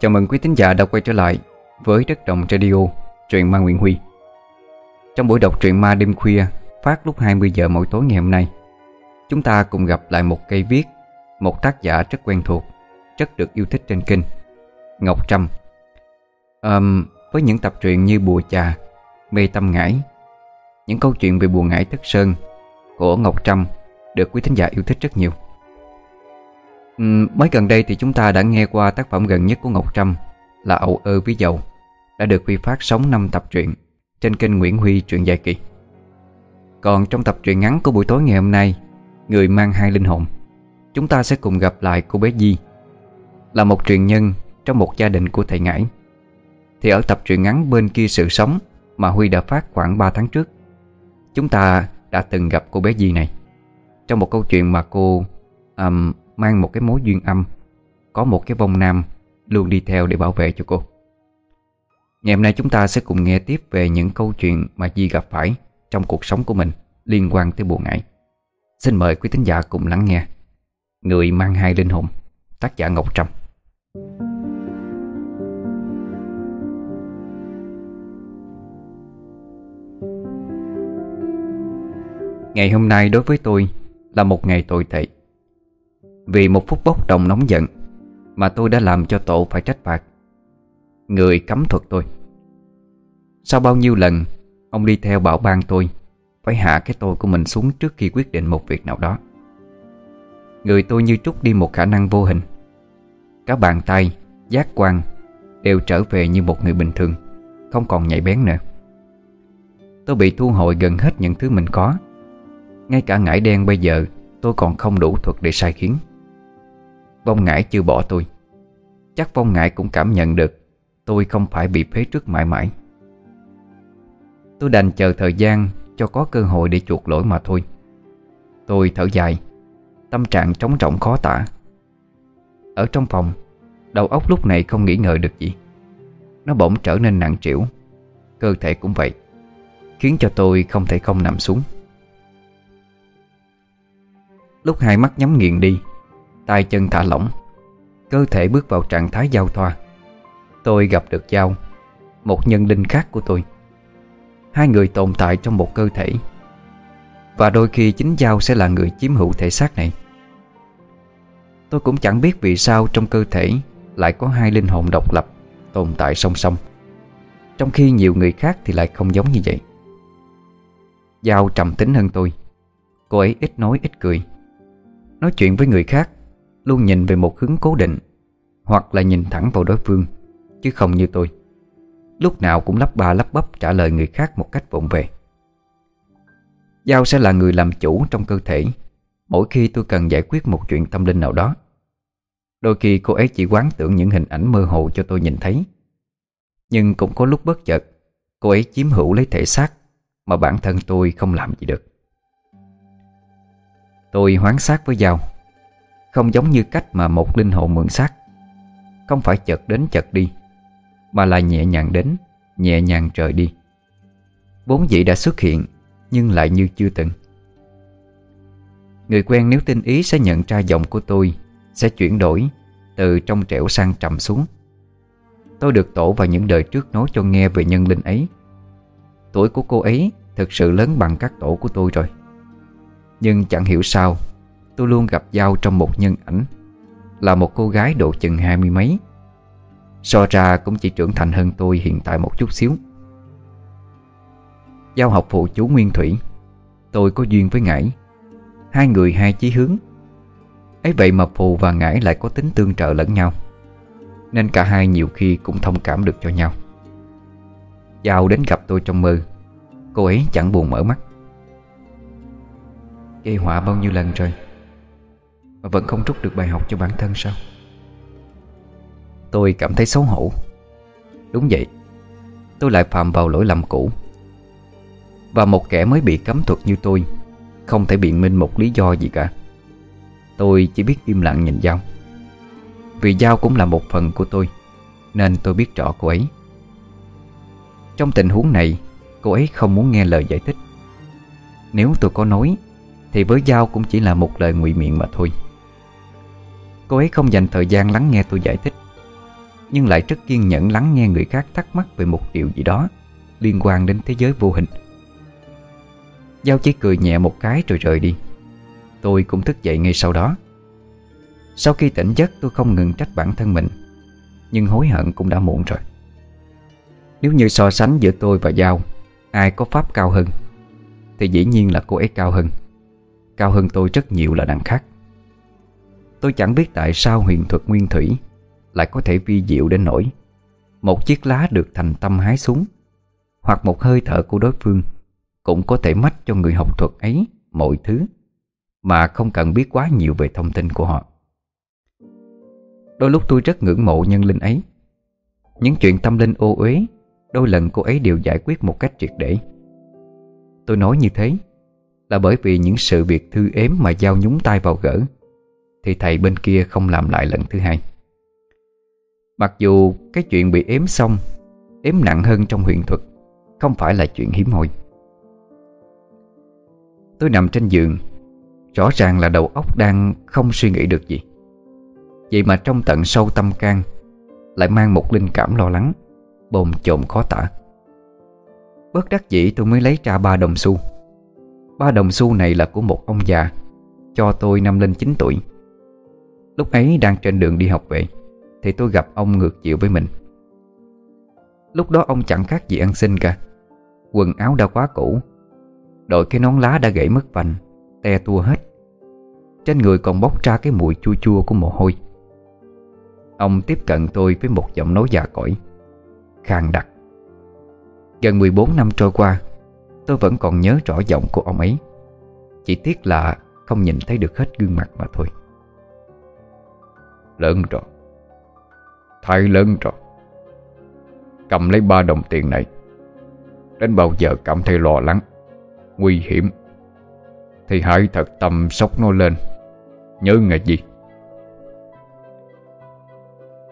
Chào mừng quý thính giả đã quay trở lại với Đất Đồng Radio, truyện ma Nguyễn Huy. Trong buổi đọc truyện ma đêm khuya phát lúc 20 giờ mỗi tối ngày hôm nay, chúng ta cùng gặp lại một cây viết, một tác giả rất quen thuộc, rất được yêu thích trên kênh, Ngọc Trâm. Um, với những tập truyện như Bùa Trà, Mê Tâm Ngải, những câu chuyện về bùa ngải Thất Sơn của Ngọc Trâm được quý thính giả yêu thích rất nhiều. Mới gần đây thì chúng ta đã nghe qua tác phẩm gần nhất của Ngọc Trâm là Âu ơ với dầu đã được Huy phát sóng 5 tập truyện trên kênh Nguyễn Huy truyện dài kỳ. Còn trong tập truyện ngắn của buổi tối ngày hôm nay Người mang hai linh hồn Chúng ta sẽ cùng gặp lại cô bé Di Là một truyền nhân trong một gia đình của thầy Ngãi Thì ở tập truyện ngắn bên kia sự sống Mà Huy đã phát khoảng 3 tháng trước Chúng ta đã từng gặp cô bé Di này Trong một câu chuyện mà cô um, mang một cái mối duyên âm. Có một cái vong nam luôn đi theo để bảo vệ cho cô. Ngày hôm nay chúng ta sẽ cùng nghe tiếp về những câu chuyện mà Di gặp phải trong cuộc sống của mình liên quan tới buồn ngải. Xin mời quý thính giả cùng lắng nghe. Người mang hai linh hồn, Tác giả Ngọc Trâm. Ngày hôm nay đối với tôi là một ngày tồi tệ. Vì một phút bốc đồng nóng giận Mà tôi đã làm cho tổ phải trách phạt. Người cấm thuật tôi. Sau bao nhiêu lần Ông đi theo bảo ban tôi Phải hạ cái tôi của mình xuống trước khi quyết định một việc nào đó. Người tôi như trút đi một khả năng vô hình. Cả bàn tay, giác quan Đều trở về như một người bình thường Không còn nhạy bén nữa. Tôi bị thu hồi gần hết những thứ mình có. Ngay cả ngải đen bây giờ Tôi còn không đủ thuật để sai khiến. Vong ngải chưa bỏ tôi. Chắc vong ngải cũng cảm nhận được Tôi không phải bị phế trước mãi mãi. Tôi đành chờ thời gian Cho có cơ hội để chuộc lỗi mà thôi. Tôi thở dài, Tâm trạng trống rỗng khó tả. Ở trong phòng, Đầu óc lúc này không nghĩ ngợi được gì. Nó bỗng trở nên nặng trĩu. Cơ thể cũng vậy, Khiến cho tôi không thể không nằm xuống. Lúc hai mắt nhắm nghiền đi tay chân thả lỏng. Cơ thể bước vào trạng thái giao thoa. Tôi gặp được Giao, Một nhân linh khác của tôi. Hai người tồn tại trong một cơ thể. Và đôi khi chính Giao sẽ là người chiếm hữu thể xác này. Tôi cũng chẳng biết vì sao trong cơ thể Lại có hai linh hồn độc lập Tồn tại song song. Trong khi nhiều người khác thì lại không giống như vậy. Giao trầm tính hơn tôi. Cô ấy ít nói, ít cười. Nói chuyện với người khác Luôn nhìn về một hướng cố định, Hoặc là nhìn thẳng vào đối phương, Chứ không như tôi. Lúc nào cũng lắp ba lắp bắp trả lời người khác một cách vụng về. Giao sẽ là người làm chủ trong cơ thể, Mỗi khi tôi cần giải quyết một chuyện tâm linh nào đó. Đôi khi cô ấy chỉ quán tưởng những hình ảnh mơ hồ cho tôi nhìn thấy. Nhưng cũng có lúc bất chợt, Cô ấy chiếm hữu lấy thể xác Mà bản thân tôi không làm gì được. Tôi hoán xác với Giao. Không giống như cách mà một linh hồn mượn xác. Không phải chật đến chật đi, Mà là nhẹ nhàng đến, Nhẹ nhàng rời đi. Bốn dĩ đã xuất hiện, Nhưng lại như chưa từng. Người quen nếu tin ý sẽ nhận ra giọng của tôi, Sẽ chuyển đổi Từ trong trẻo sang trầm xuống. Tôi được tổ vào những đời trước nói cho nghe về nhân linh ấy. Tuổi của cô ấy thực sự lớn bằng các tổ của tôi rồi. Nhưng chẳng hiểu sao Tôi luôn gặp Giao trong một nhân ảnh, Là một cô gái độ chừng hai mươi mấy. So ra cũng chỉ trưởng thành hơn tôi hiện tại một chút xíu. Giao học phụ chú Nguyên Thủy, Tôi có duyên với Ngải. Hai người hai chí hướng. Ấy vậy mà Phù và Ngải lại có tính tương trợ lẫn nhau, Nên cả hai nhiều khi cũng thông cảm được cho nhau. Giao đến gặp tôi trong mơ, Cô ấy chẳng buồn mở mắt. Gây họa bao nhiêu lần rồi? Mà vẫn không rút được bài học cho bản thân sao? Tôi cảm thấy xấu hổ. Đúng vậy. Tôi lại phạm vào lỗi lầm cũ. Và một kẻ mới bị cấm thuật như tôi Không thể biện minh một lý do gì cả. Tôi chỉ biết im lặng nhìn Giao. Vì Giao cũng là một phần của tôi, Nên tôi biết rõ cô ấy. Trong tình huống này, Cô ấy không muốn nghe lời giải thích. Nếu tôi có nói, Thì với Giao cũng chỉ là một lời ngụy miệng mà thôi. Cô ấy không dành thời gian lắng nghe tôi giải thích, Nhưng lại rất kiên nhẫn lắng nghe người khác thắc mắc về một điều gì đó Liên quan đến thế giới vô hình. Giao chỉ cười nhẹ một cái rồi rời đi. Tôi cũng thức dậy ngay sau đó. Sau khi tỉnh giấc, tôi không ngừng trách bản thân mình, Nhưng hối hận cũng đã muộn rồi. Nếu như so sánh giữa tôi và Giao, Ai có pháp cao hơn, Thì dĩ nhiên là cô ấy cao hơn. Cao hơn tôi rất nhiều là đằng khác. Tôi chẳng biết tại sao huyền thuật nguyên thủy Lại có thể vi diệu đến nỗi Một chiếc lá được thành tâm hái xuống, Hoặc một hơi thở của đối phương Cũng có thể mách cho người học thuật ấy Mọi thứ Mà không cần biết quá nhiều về thông tin của họ. Đôi lúc tôi rất ngưỡng mộ nhân linh ấy. Những chuyện tâm linh ô uế Đôi lần cô ấy đều giải quyết một cách triệt để. Tôi nói như thế Là bởi vì những sự việc thư ếm mà giao nhúng tay vào gỡ thì thầy bên kia không làm lại lần thứ hai. Mặc dù cái chuyện bị ếm xong, Ếm nặng hơn trong huyền thuật, Không phải là chuyện hiếm hoi. Tôi nằm trên giường, Rõ ràng là đầu óc đang không suy nghĩ được gì. Vậy mà trong tận sâu tâm can, Lại mang một linh cảm lo lắng, Bồn chồn khó tả. Bất đắc dĩ tôi mới lấy ra ba đồng xu. Ba đồng xu này là của một ông già, Cho tôi năm lên 9 tuổi. Lúc ấy đang trên đường đi học về, Thì tôi gặp ông ngược chiều với mình. Lúc đó ông chẳng khác gì ăn xin cả. Quần áo đã quá cũ, Đội cái nón lá đã gãy mất vành, Te tua hết. Trên người còn bốc ra cái mùi chua chua của mồ hôi. Ông tiếp cận tôi với một giọng nói già cỗi khang đặc. Gần 14 năm trôi qua, Tôi vẫn còn nhớ rõ giọng của ông ấy. Chỉ tiếc là không nhìn thấy được hết gương mặt mà thôi. Lớn rồi. Thái lớn rồi. Cầm lấy ba đồng tiền này, Đến bao giờ cảm thấy lo lắng, Nguy hiểm, Thì hãy thật tâm sốc nó lên. Nhớ ngày gì?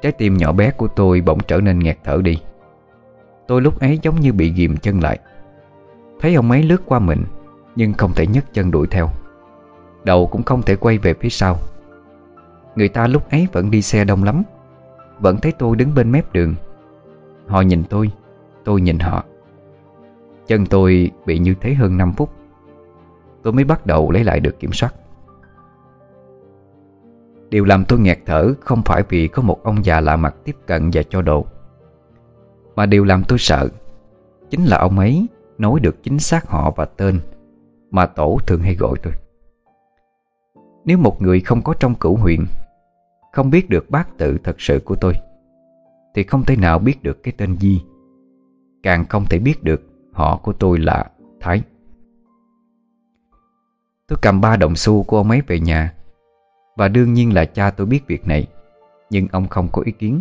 Trái tim nhỏ bé của tôi bỗng trở nên nghẹt thở đi. Tôi lúc ấy giống như bị ghim chân lại. Thấy ông ấy lướt qua mình, Nhưng không thể nhấc chân đuổi theo. Đầu cũng không thể quay về phía sau. Người ta lúc ấy vẫn đi xe đông lắm. Vẫn thấy tôi đứng bên mép đường. Họ nhìn tôi Tôi nhìn họ. Chân tôi bị như thế hơn 5 phút. Tôi mới bắt đầu lấy lại được kiểm soát. Điều làm tôi nghẹt thở không phải vì có một ông già lạ mặt tiếp cận và cho đồ, Mà điều làm tôi sợ Chính là ông ấy nói được chính xác họ và tên Mà tổ thường hay gọi tôi. Nếu một người không có trong cửu huyện không biết được bác tự thật sự của tôi, Thì không thể nào biết được cái tên Di. Càng không thể biết được họ của tôi là Thái. Tôi cầm ba đồng xu của ông ấy về nhà, Và đương nhiên là cha tôi biết việc này, Nhưng ông không có ý kiến.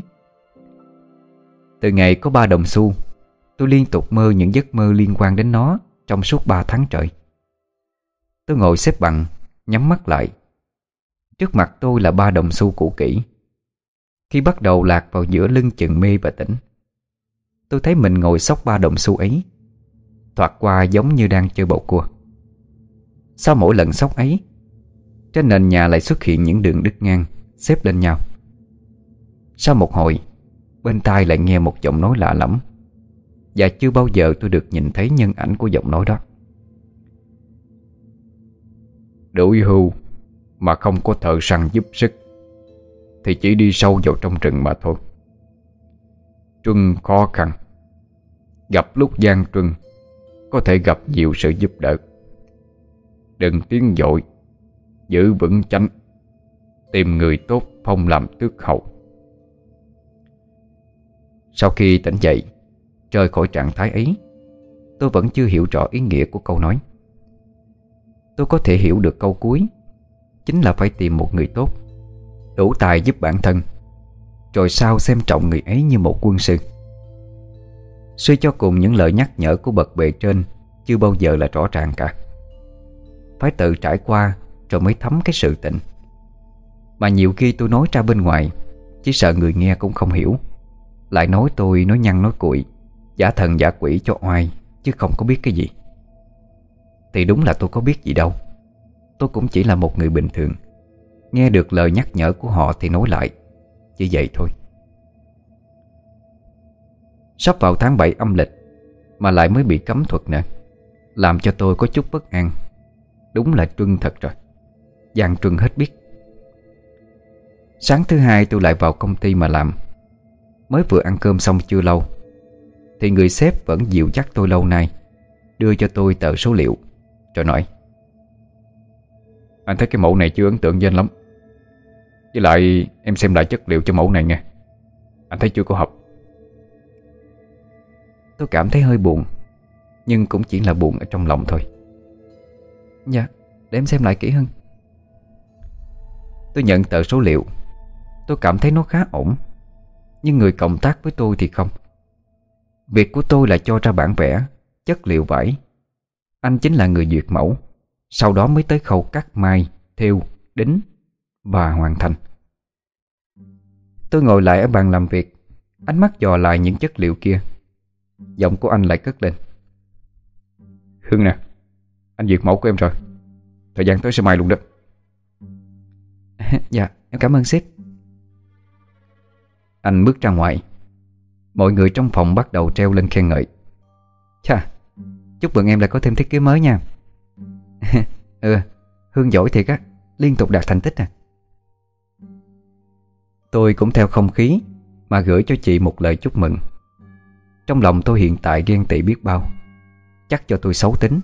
Từ ngày có ba đồng xu, Tôi liên tục mơ những giấc mơ liên quan đến nó Trong suốt ba tháng trời. Tôi ngồi xếp bằng, Nhắm mắt lại Trước mặt tôi là ba đồng xu cũ kỹ. Khi bắt đầu lạc vào giữa lưng chừng mê và tỉnh, Tôi thấy mình ngồi sóc ba đồng xu ấy, Thoạt qua giống như đang chơi bầu cua. Sau mỗi lần sóc ấy, Trên nền nhà lại xuất hiện những đường đứt ngang Xếp lên nhau. Sau một hồi, Bên tai lại nghe một giọng nói lạ lẫm, Và chưa bao giờ tôi được nhìn thấy nhân ảnh của giọng nói đó. Đuổi hưu mà không có thợ săn giúp sức, Thì chỉ đi sâu vào trong rừng mà thôi. Truân khó khăn. Gặp lúc gian truân Có thể gặp nhiều sự giúp đỡ. Đừng tiến dội, Giữ vững chánh, Tìm người tốt phong làm tước hậu Sau khi tỉnh dậy, Rời khỏi trạng thái ấy, Tôi vẫn chưa hiểu rõ ý nghĩa của câu nói. Tôi có thể hiểu được câu cuối. Chính là phải tìm một người tốt, Đủ tài giúp bản thân, Rồi sau xem trọng người ấy như một quân sư. Suy cho cùng những lời nhắc nhở của bậc bề trên Chưa bao giờ là rõ ràng cả. Phải tự trải qua Rồi mới thấm cái sự tịnh. Mà nhiều khi tôi nói ra bên ngoài, Chỉ sợ người nghe cũng không hiểu. Lại nói tôi nói nhăn nói cuội, Giả thần giả quỷ cho oai, Chứ không có biết cái gì. Thì đúng là tôi có biết gì đâu. Tôi cũng chỉ là một người bình thường. Nghe được lời nhắc nhở của họ thì nói lại, Chỉ vậy thôi. Sắp vào tháng 7 âm lịch, Mà lại mới bị cấm thuật nè, Làm cho tôi có chút bất an. Đúng là trưng thật rồi, Giang trưng hết biết. Sáng thứ hai tôi lại vào công ty mà làm. Mới vừa ăn cơm xong chưa lâu, Thì người sếp vẫn dịu dắt tôi lâu nay, Đưa cho tôi tờ số liệu, Rồi nói anh thấy cái mẫu này chưa ấn tượng với anh lắm. Với lại, em xem lại chất liệu cho mẫu này nha Anh thấy chưa có hợp Tôi cảm thấy hơi buồn, Nhưng cũng chỉ là buồn ở trong lòng thôi. Dạ Để em xem lại kỹ hơn. Tôi nhận tờ số liệu. Tôi cảm thấy nó khá ổn, Nhưng người cộng tác với tôi thì không. Việc của tôi là cho ra bản vẽ, Chất liệu vải. Anh chính là người duyệt mẫu. Sau đó mới tới khâu cắt mai, thêu, đính Và hoàn thành. Tôi ngồi lại ở bàn làm việc Ánh mắt dò lại những chất liệu kia. Giọng của anh lại cất lên. Hương nè Anh duyệt mẫu của em rồi. Thời gian tới sẽ mai luôn đó. Dạ em cảm ơn sếp. Anh bước ra ngoài. Mọi người trong phòng bắt đầu treo lên khen ngợi. Chà Chúc mừng em lại có thêm thiết kế mới nha Ừ Hương giỏi thiệt á, Liên tục đạt thành tích à. Tôi cũng theo không khí Mà gửi cho chị một lời chúc mừng. Trong lòng tôi hiện tại ghen tị biết bao, Chắc cho tôi xấu tính.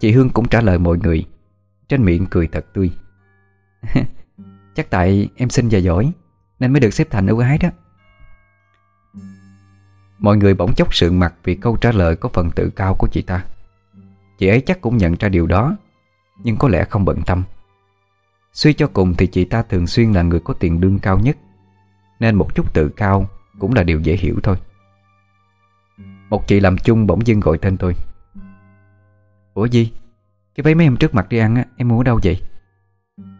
Chị Hương cũng trả lời mọi người, Trên miệng cười thật tươi. Chắc tại em xinh và giỏi, Nên mới được xếp thành ưu ái đó. Mọi người bỗng chốc sượng mặt Vì câu trả lời có phần tự cao của chị ta. Chị ấy chắc cũng nhận ra điều đó Nhưng có lẽ không bận tâm. Suy cho cùng thì chị ta thường xuyên là người có tiền lương cao nhất Nên một chút tự cao Cũng là điều dễ hiểu thôi. Một chị làm chung bỗng dưng gọi tên tôi. Ủa gì? Cái váy mấy em trước mặt đi ăn á Em mua ở đâu vậy?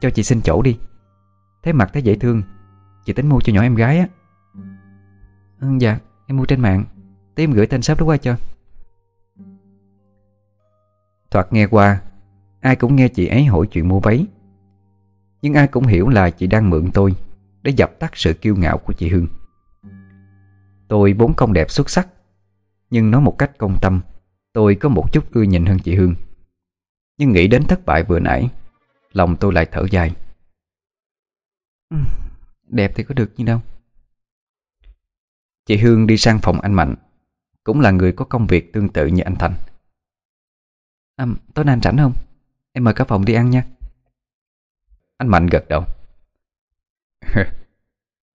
Cho chị xin chỗ đi. Thấy mặt thấy dễ thương Chị tính mua cho nhỏ em gái á. Ừ, Dạ em mua trên mạng Tí em gửi tên shop đó qua cho. Thoạt nghe qua, Ai cũng nghe chị ấy hỏi chuyện mua váy. Nhưng ai cũng hiểu là chị đang mượn tôi Để dập tắt sự kiêu ngạo của chị Hương. Tôi vốn không đẹp xuất sắc, Nhưng nói một cách công tâm, Tôi có một chút ưa nhìn hơn chị Hương. Nhưng nghĩ đến thất bại vừa nãy, Lòng tôi lại thở dài. Đẹp thì có được gì đâu. Chị Hương đi sang phòng anh Mạnh, Cũng là người có công việc tương tự như anh Thành à, Tối nay anh rảnh không? Em mời cả phòng đi ăn nha. Anh Mạnh gật đầu.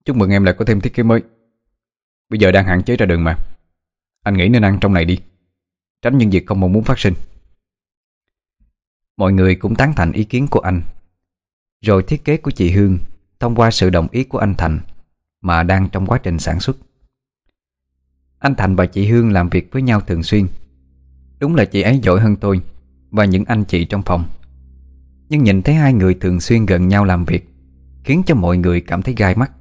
Chúc mừng em lại có thêm thiết kế mới. Bây giờ đang hạn chế ra đường mà. Anh nghĩ nên ăn trong này đi. Tránh những việc không mong muốn phát sinh. Mọi người cũng tán thành ý kiến của anh. Rồi thiết kế của chị Hương Thông qua sự đồng ý của anh Thành Mà đang trong quá trình sản xuất. Anh Thành và chị Hương làm việc với nhau thường xuyên. Đúng là chị ấy giỏi hơn tôi. Và những anh chị trong phòng. Nhưng nhìn thấy hai người thường xuyên gần nhau làm việc, Khiến cho mọi người cảm thấy gai mắt.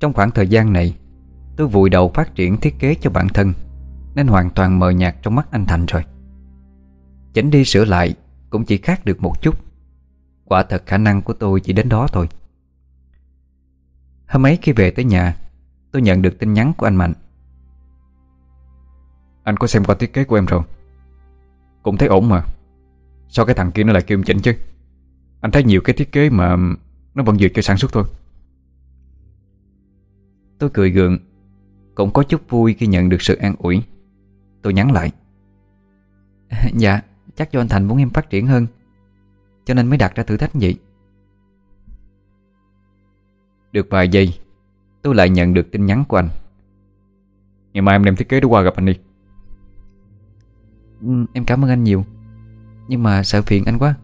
Trong khoảng thời gian này, Tôi vùi đầu phát triển thiết kế cho bản thân, Nên hoàn toàn mờ nhạt trong mắt anh Thành rồi. Chỉnh đi sửa lại Cũng chỉ khác được một chút. Quả thật khả năng của tôi chỉ đến đó thôi. Hôm ấy khi về tới nhà, Tôi nhận được tin nhắn của anh Mạnh. Anh có xem qua thiết kế của em rồi? Cũng thấy ổn mà. Sao cái thằng kia nó lại kêu chỉnh chứ? Anh thấy nhiều cái thiết kế mà Nó vẫn duyệt cho sản xuất thôi. Tôi cười gượng. Cũng có chút vui khi nhận được sự an ủi. Tôi nhắn lại. Dạ Chắc do anh Thành muốn em phát triển hơn, cho nên mới đặt ra thử thách vậy. Được vài giây, Tôi lại nhận được tin nhắn của anh. Ngày mai em đem thiết kế đó qua gặp anh đi. Em cảm ơn anh nhiều. Nhưng mà sợ phiền anh quá.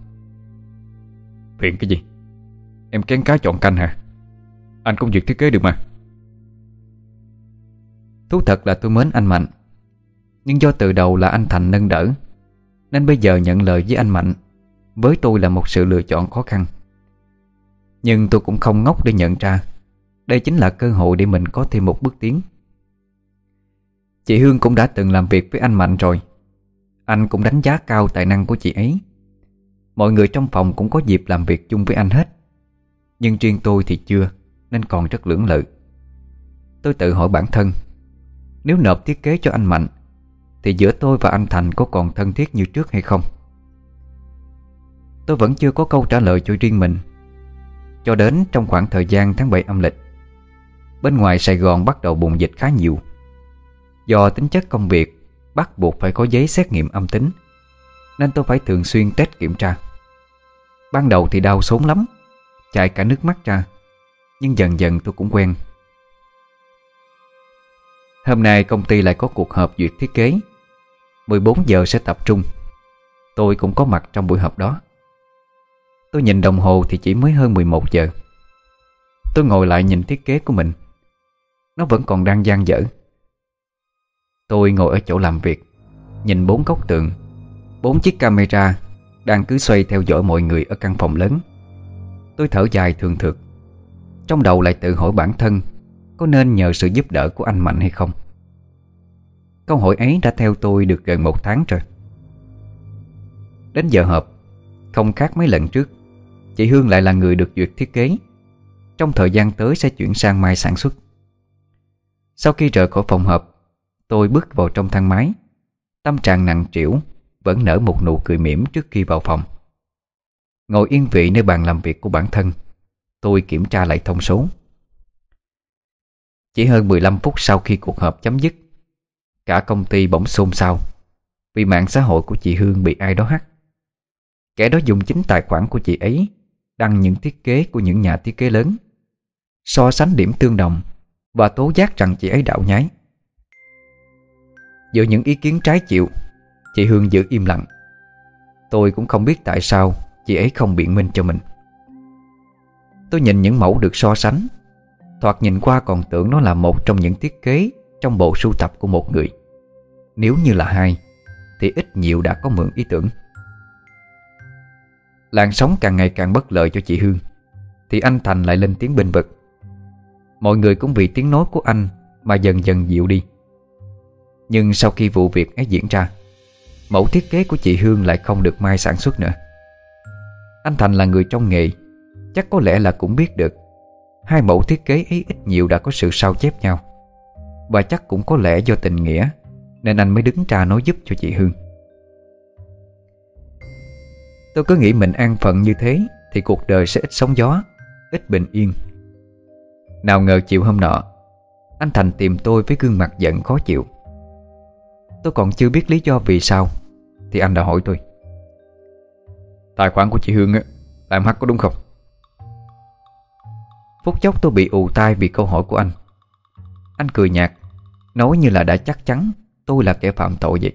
Phiền cái gì? Em kén cá chọn canh hả? Anh cũng duyệt thiết kế được mà. Thú thật là tôi mến anh Mạnh. Nhưng do từ đầu là anh Thành nâng đỡ Nên bây giờ nhận lời với anh Mạnh với tôi là một sự lựa chọn khó khăn. Nhưng tôi cũng không ngốc để nhận ra Đây chính là cơ hội để mình có thêm một bước tiến. Chị Hương cũng đã từng làm việc với anh Mạnh rồi anh cũng đánh giá cao tài năng của chị ấy. Mọi người trong phòng cũng có dịp làm việc chung với anh hết. Nhưng riêng tôi thì chưa, Nên còn rất lưỡng lự. Tôi tự hỏi bản thân, Nếu nộp thiết kế cho anh Mạnh, Thì giữa tôi và anh Thành có còn thân thiết như trước hay không? Tôi vẫn chưa có câu trả lời cho riêng mình. Cho đến trong khoảng thời gian tháng 7 âm lịch, Bên ngoài Sài Gòn bắt đầu bùng dịch khá nhiều. Do tính chất công việc Bắt buộc phải có giấy xét nghiệm âm tính. Nên tôi phải thường xuyên test kiểm tra. Ban đầu thì đau sốn lắm Chạy cả nước mắt ra, Nhưng dần dần tôi cũng quen. Hôm nay công ty lại có cuộc họp duyệt thiết kế. 14 giờ sẽ tập trung. Tôi cũng có mặt trong buổi họp đó. Tôi nhìn đồng hồ thì chỉ mới hơn 11 giờ. Tôi ngồi lại nhìn thiết kế của mình. Nó vẫn còn đang gian dở. Tôi ngồi ở chỗ làm việc, Nhìn bốn góc tường. Bốn chiếc camera Đang cứ xoay theo dõi mọi người ở căn phòng lớn. Tôi thở dài thường thực Trong đầu lại tự hỏi bản thân, Có nên nhờ sự giúp đỡ của anh Mạnh hay không? Câu hỏi ấy đã theo tôi được gần một tháng rồi. Đến giờ họp, Không khác mấy lần trước. Chị Hương lại là người được duyệt thiết kế. Trong thời gian tới sẽ chuyển sang mai sản xuất. Sau khi rời khỏi phòng họp Tôi bước vào trong thang máy. Tâm trạng nặng trĩu, Vẫn nở một nụ cười mỉm trước khi vào phòng. Ngồi yên vị nơi bàn làm việc của bản thân, Tôi kiểm tra lại thông số. Chỉ hơn 15 phút sau khi cuộc họp chấm dứt, Cả công ty bỗng xôn xao Vì mạng xã hội của chị Hương bị ai đó hack. Kẻ đó dùng chính tài khoản của chị ấy, Đăng những thiết kế của những nhà thiết kế lớn, So sánh điểm tương đồng Và tố giác rằng chị ấy đạo nhái. Giữa những ý kiến trái chịu Chị Hương giữ im lặng. Tôi cũng không biết tại sao Chị ấy không biện minh cho mình. Tôi nhìn những mẫu được so sánh, Thoạt nhìn qua còn tưởng nó là một trong những thiết kế Trong bộ sưu tập của một người. Nếu như là hai, Thì ít nhiều đã có mượn ý tưởng. Làn sóng càng ngày càng bất lợi cho chị Hương, Thì anh Thành lại lên tiếng bình vực. Mọi người cũng vì tiếng nói của anh Mà dần dần dịu đi. Nhưng sau khi vụ việc ấy diễn ra, Mẫu thiết kế của chị Hương lại không được mai sản xuất nữa. Anh Thành là người trong nghề, Chắc có lẽ là cũng biết được, Hai mẫu thiết kế ấy ít nhiều đã có sự sao chép nhau. Và chắc cũng có lẽ do tình nghĩa, Nên anh mới đứng ra nói giúp cho chị Hương. Tôi cứ nghĩ mình an phận như thế Thì cuộc đời sẽ ít sóng gió, Ít bình yên. Nào ngờ chiều hôm nọ, Anh Thành tìm tôi với gương mặt giận khó chịu. Tôi còn chưa biết lý do vì sao, Thì anh đã hỏi tôi. Tài khoản của chị Hương á Làm hack có đúng không? Phút chốc tôi bị ù tai vì câu hỏi của anh. Anh cười nhạt, Nói như là đã chắc chắn Tôi là kẻ phạm tội vậy.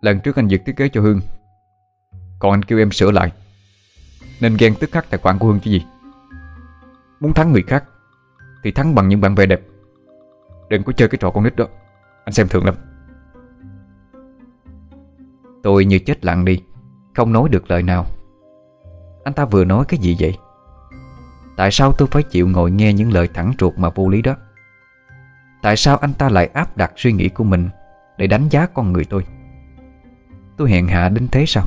Lần trước anh duyệt thiết kế cho Hương, Còn anh kêu em sửa lại, Nên ghen tức khắc tài khoản của Hương chứ gì. Muốn thắng người khác, Thì thắng bằng những bạn bè đẹp. Đừng có chơi cái trò con nít đó. Anh xem thường lắm. Tôi như chết lặng đi, Không nói được lời nào. Anh ta vừa nói cái gì vậy? Tại sao tôi phải chịu ngồi nghe những lời thẳng truột mà vô lý đó? Tại sao anh ta lại áp đặt suy nghĩ của mình Để đánh giá con người tôi? Tôi hèn hạ đến thế sao?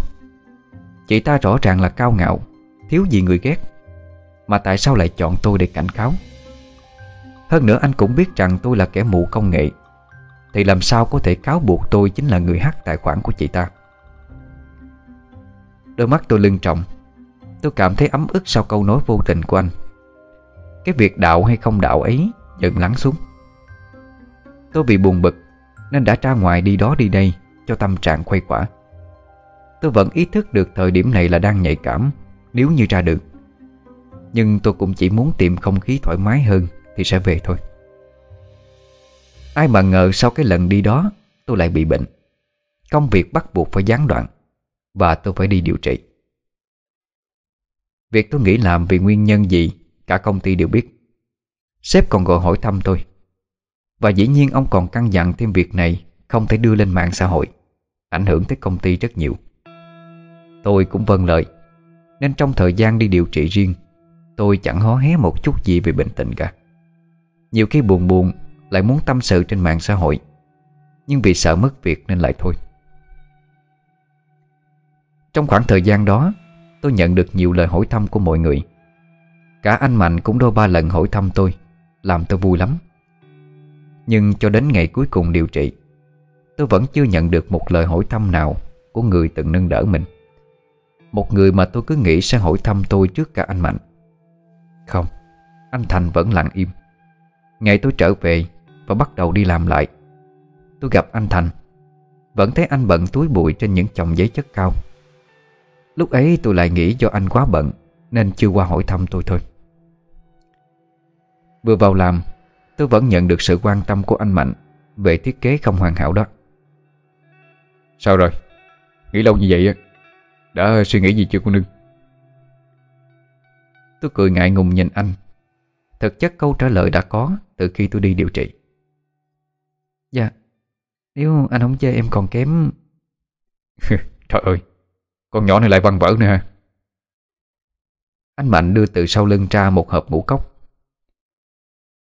Chị ta rõ ràng là cao ngạo, Thiếu gì người ghét. Mà tại sao lại chọn tôi để cảnh cáo? Hơn nữa anh cũng biết rằng tôi là kẻ mù công nghệ thì làm sao có thể cáo buộc tôi chính là người hack tài khoản của chị ta? Đôi mắt tôi lưng trọng. Tôi cảm thấy ấm ức sau câu nói vô tình của anh. Cái việc đạo hay không đạo ấy dần lắng xuống. Tôi bị buồn bực, Nên đã ra ngoài đi đó đi đây Cho tâm trạng khuây quả Tôi vẫn ý thức được thời điểm này là đang nhạy cảm, Nếu như ra được Nhưng tôi cũng chỉ muốn tìm không khí thoải mái hơn Thì sẽ về thôi. Ai mà ngờ sau cái lần đi đó, Tôi lại bị bệnh. Công việc bắt buộc phải gián đoạn, Và tôi phải đi điều trị. Việc tôi nghĩ làm vì nguyên nhân gì, Cả công ty đều biết. Sếp còn gọi hỏi thăm tôi. Và dĩ nhiên ông còn căn dặn thêm việc này Không thể đưa lên mạng xã hội, Ảnh hưởng tới công ty rất nhiều. Tôi cũng vâng lời, Nên trong thời gian đi điều trị riêng, Tôi chẳng hó hé một chút gì về bệnh tình cả. Nhiều khi buồn buồn lại muốn tâm sự trên mạng xã hội. Nhưng vì sợ mất việc nên lại thôi. Trong khoảng thời gian đó, Tôi nhận được nhiều lời hỏi thăm của mọi người. Cả anh Mạnh cũng đôi ba lần hỏi thăm tôi, Làm tôi vui lắm. Nhưng cho đến ngày cuối cùng điều trị, Tôi vẫn chưa nhận được một lời hỏi thăm nào Của người từng nâng đỡ mình. Một người mà tôi cứ nghĩ sẽ hỏi thăm tôi trước cả anh Mạnh. Không, Anh Thành vẫn lặng im. Ngày tôi trở về và bắt đầu đi làm lại. Tôi gặp anh Thành. Vẫn thấy anh bận túi bụi trên những chồng giấy chất cao. Lúc ấy tôi lại nghĩ do anh quá bận Nên chưa qua hỏi thăm tôi thôi. Vừa vào làm Tôi vẫn nhận được sự quan tâm của anh Mạnh Về thiết kế không hoàn hảo đó. Sao rồi? Nghĩ lâu như vậy á? Đã suy nghĩ gì chưa con nương? Tôi cười ngại ngùng nhìn anh. Thực chất câu trả lời đã có Từ khi tôi đi điều trị Dạ. Nếu anh không chơi em còn kém. Trời ơi Con nhỏ này lại văn vỡ nữa ha Anh Mạnh đưa từ sau lưng ra một hộp ngũ cốc.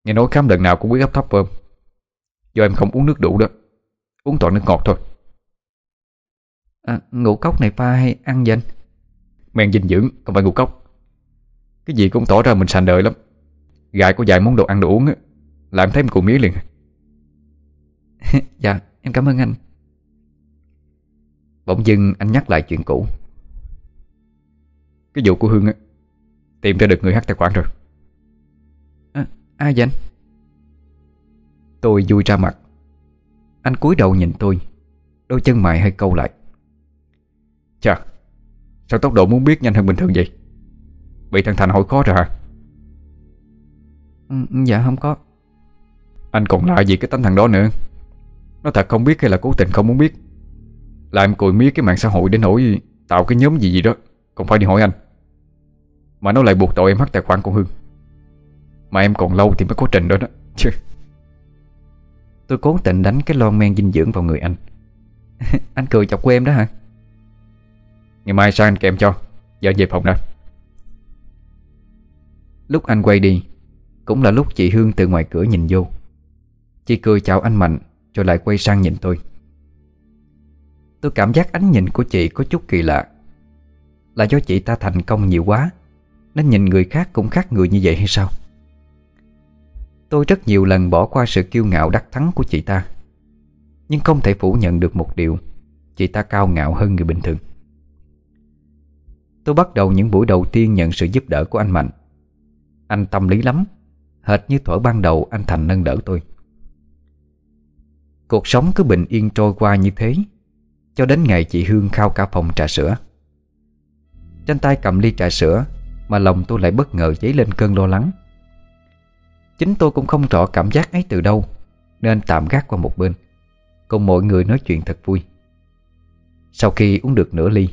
Nghe nói khám lần nào cũng biết áp thấp không? Do em không uống nước đủ đó. Uống toàn nước ngọt thôi. À, Ngũ cốc này pha hay ăn gì anh? Men dinh dưỡng, không phải ngũ cốc. Cái gì cũng tỏ ra mình sành đời lắm. Gài có vài món đồ ăn đồ uống á Làm thấy em cụ mía liền Dạ, em cảm ơn anh. Bỗng dưng anh nhắc lại chuyện cũ. Cái vụ của Hương á Tìm ra được người hát tài khoản rồi. À, Ai vậy anh? Tôi vui ra mặt. Anh cúi đầu nhìn tôi Đôi chân mày hơi câu lại. Chà Sao tốc độ muốn biết nhanh hơn bình thường vậy? Bị thằng Thành hỏi khó rồi hả? Ừ, Dạ không có. Anh còn lạ gì cái tánh thằng đó nữa Nó thật không biết hay là cố tình không muốn biết. Là em cùi mía cái mạng xã hội đến nỗi Tạo cái nhóm gì gì đó Còn phải đi hỏi anh. Mà nó lại buộc tội em hack tài khoản của Hương. Mà em còn lâu thì mới có trình đó đó. Chứ Tôi cố tình đánh cái lon men dinh dưỡng vào người anh. Anh cười chọc quê em đó hả? Ngày mai sang anh kèm cho. Giờ về phòng nè Lúc anh quay đi Cũng là lúc chị Hương từ ngoài cửa nhìn vô. Chị cười chào anh Mạnh rồi lại quay sang nhìn tôi. Tôi cảm giác ánh nhìn của chị có chút kỳ lạ. Là do chị ta thành công nhiều quá, Nên nhìn người khác cũng khác người như vậy hay sao? Tôi rất nhiều lần bỏ qua sự kiêu ngạo đắc thắng của chị ta, Nhưng không thể phủ nhận được một điều, Chị ta cao ngạo hơn người bình thường. Tôi bắt đầu những buổi đầu tiên nhận sự giúp đỡ của anh Mạnh. Anh tâm lý lắm, Hệt như thuở ban đầu anh Thành nâng đỡ tôi. Cuộc sống cứ bình yên trôi qua như thế. Cho đến ngày chị Hương khao cả phòng trà sữa. Trên tay cầm ly trà sữa, Mà lòng tôi lại bất ngờ dấy lên cơn lo lắng. Chính tôi cũng không rõ cảm giác ấy từ đâu, Nên tạm gác qua một bên. Cùng mọi người nói chuyện thật vui. Sau khi uống được nửa ly,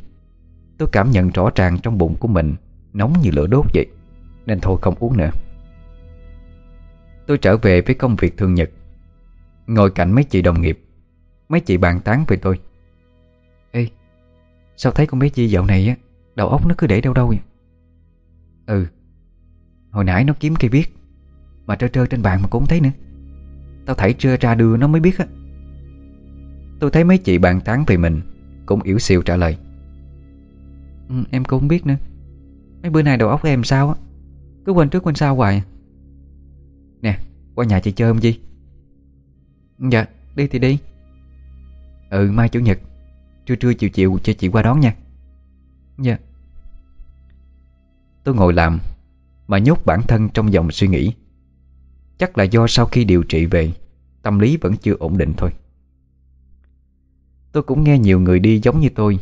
Tôi cảm nhận rõ ràng trong bụng của mình Nóng như lửa đốt vậy, Nên thôi không uống nữa. Tôi trở về với công việc thường nhật. Ngồi cạnh mấy chị đồng nghiệp. Mấy chị bàn tán về tôi. Ê Sao thấy con bé Chi dạo này á Đầu óc nó cứ để đâu đâu vậy? Ừ Hồi nãy nó kiếm cây viết Mà trơ trơ trên bàn mà cũng không thấy nữa. Tao thảy trơ ra đưa nó mới biết á. Tôi thấy mấy chị bàn tán về mình Cũng yếu xìu trả lời. Ừ, Em cũng không biết nữa. Mấy bữa nay đầu óc em sao á? Cứ quên trước quên sau hoài. Nè qua nhà chị chơi không gì? Dạ đi thì đi. Ừ mai chủ nhật. Trưa trưa chiều chiều cho chị qua đón nha. Dạ. Tôi ngồi làm, Mà nhốt bản thân trong dòng suy nghĩ. Chắc là do sau khi điều trị về, Tâm lý vẫn chưa ổn định thôi. Tôi cũng nghe nhiều người đi giống như tôi.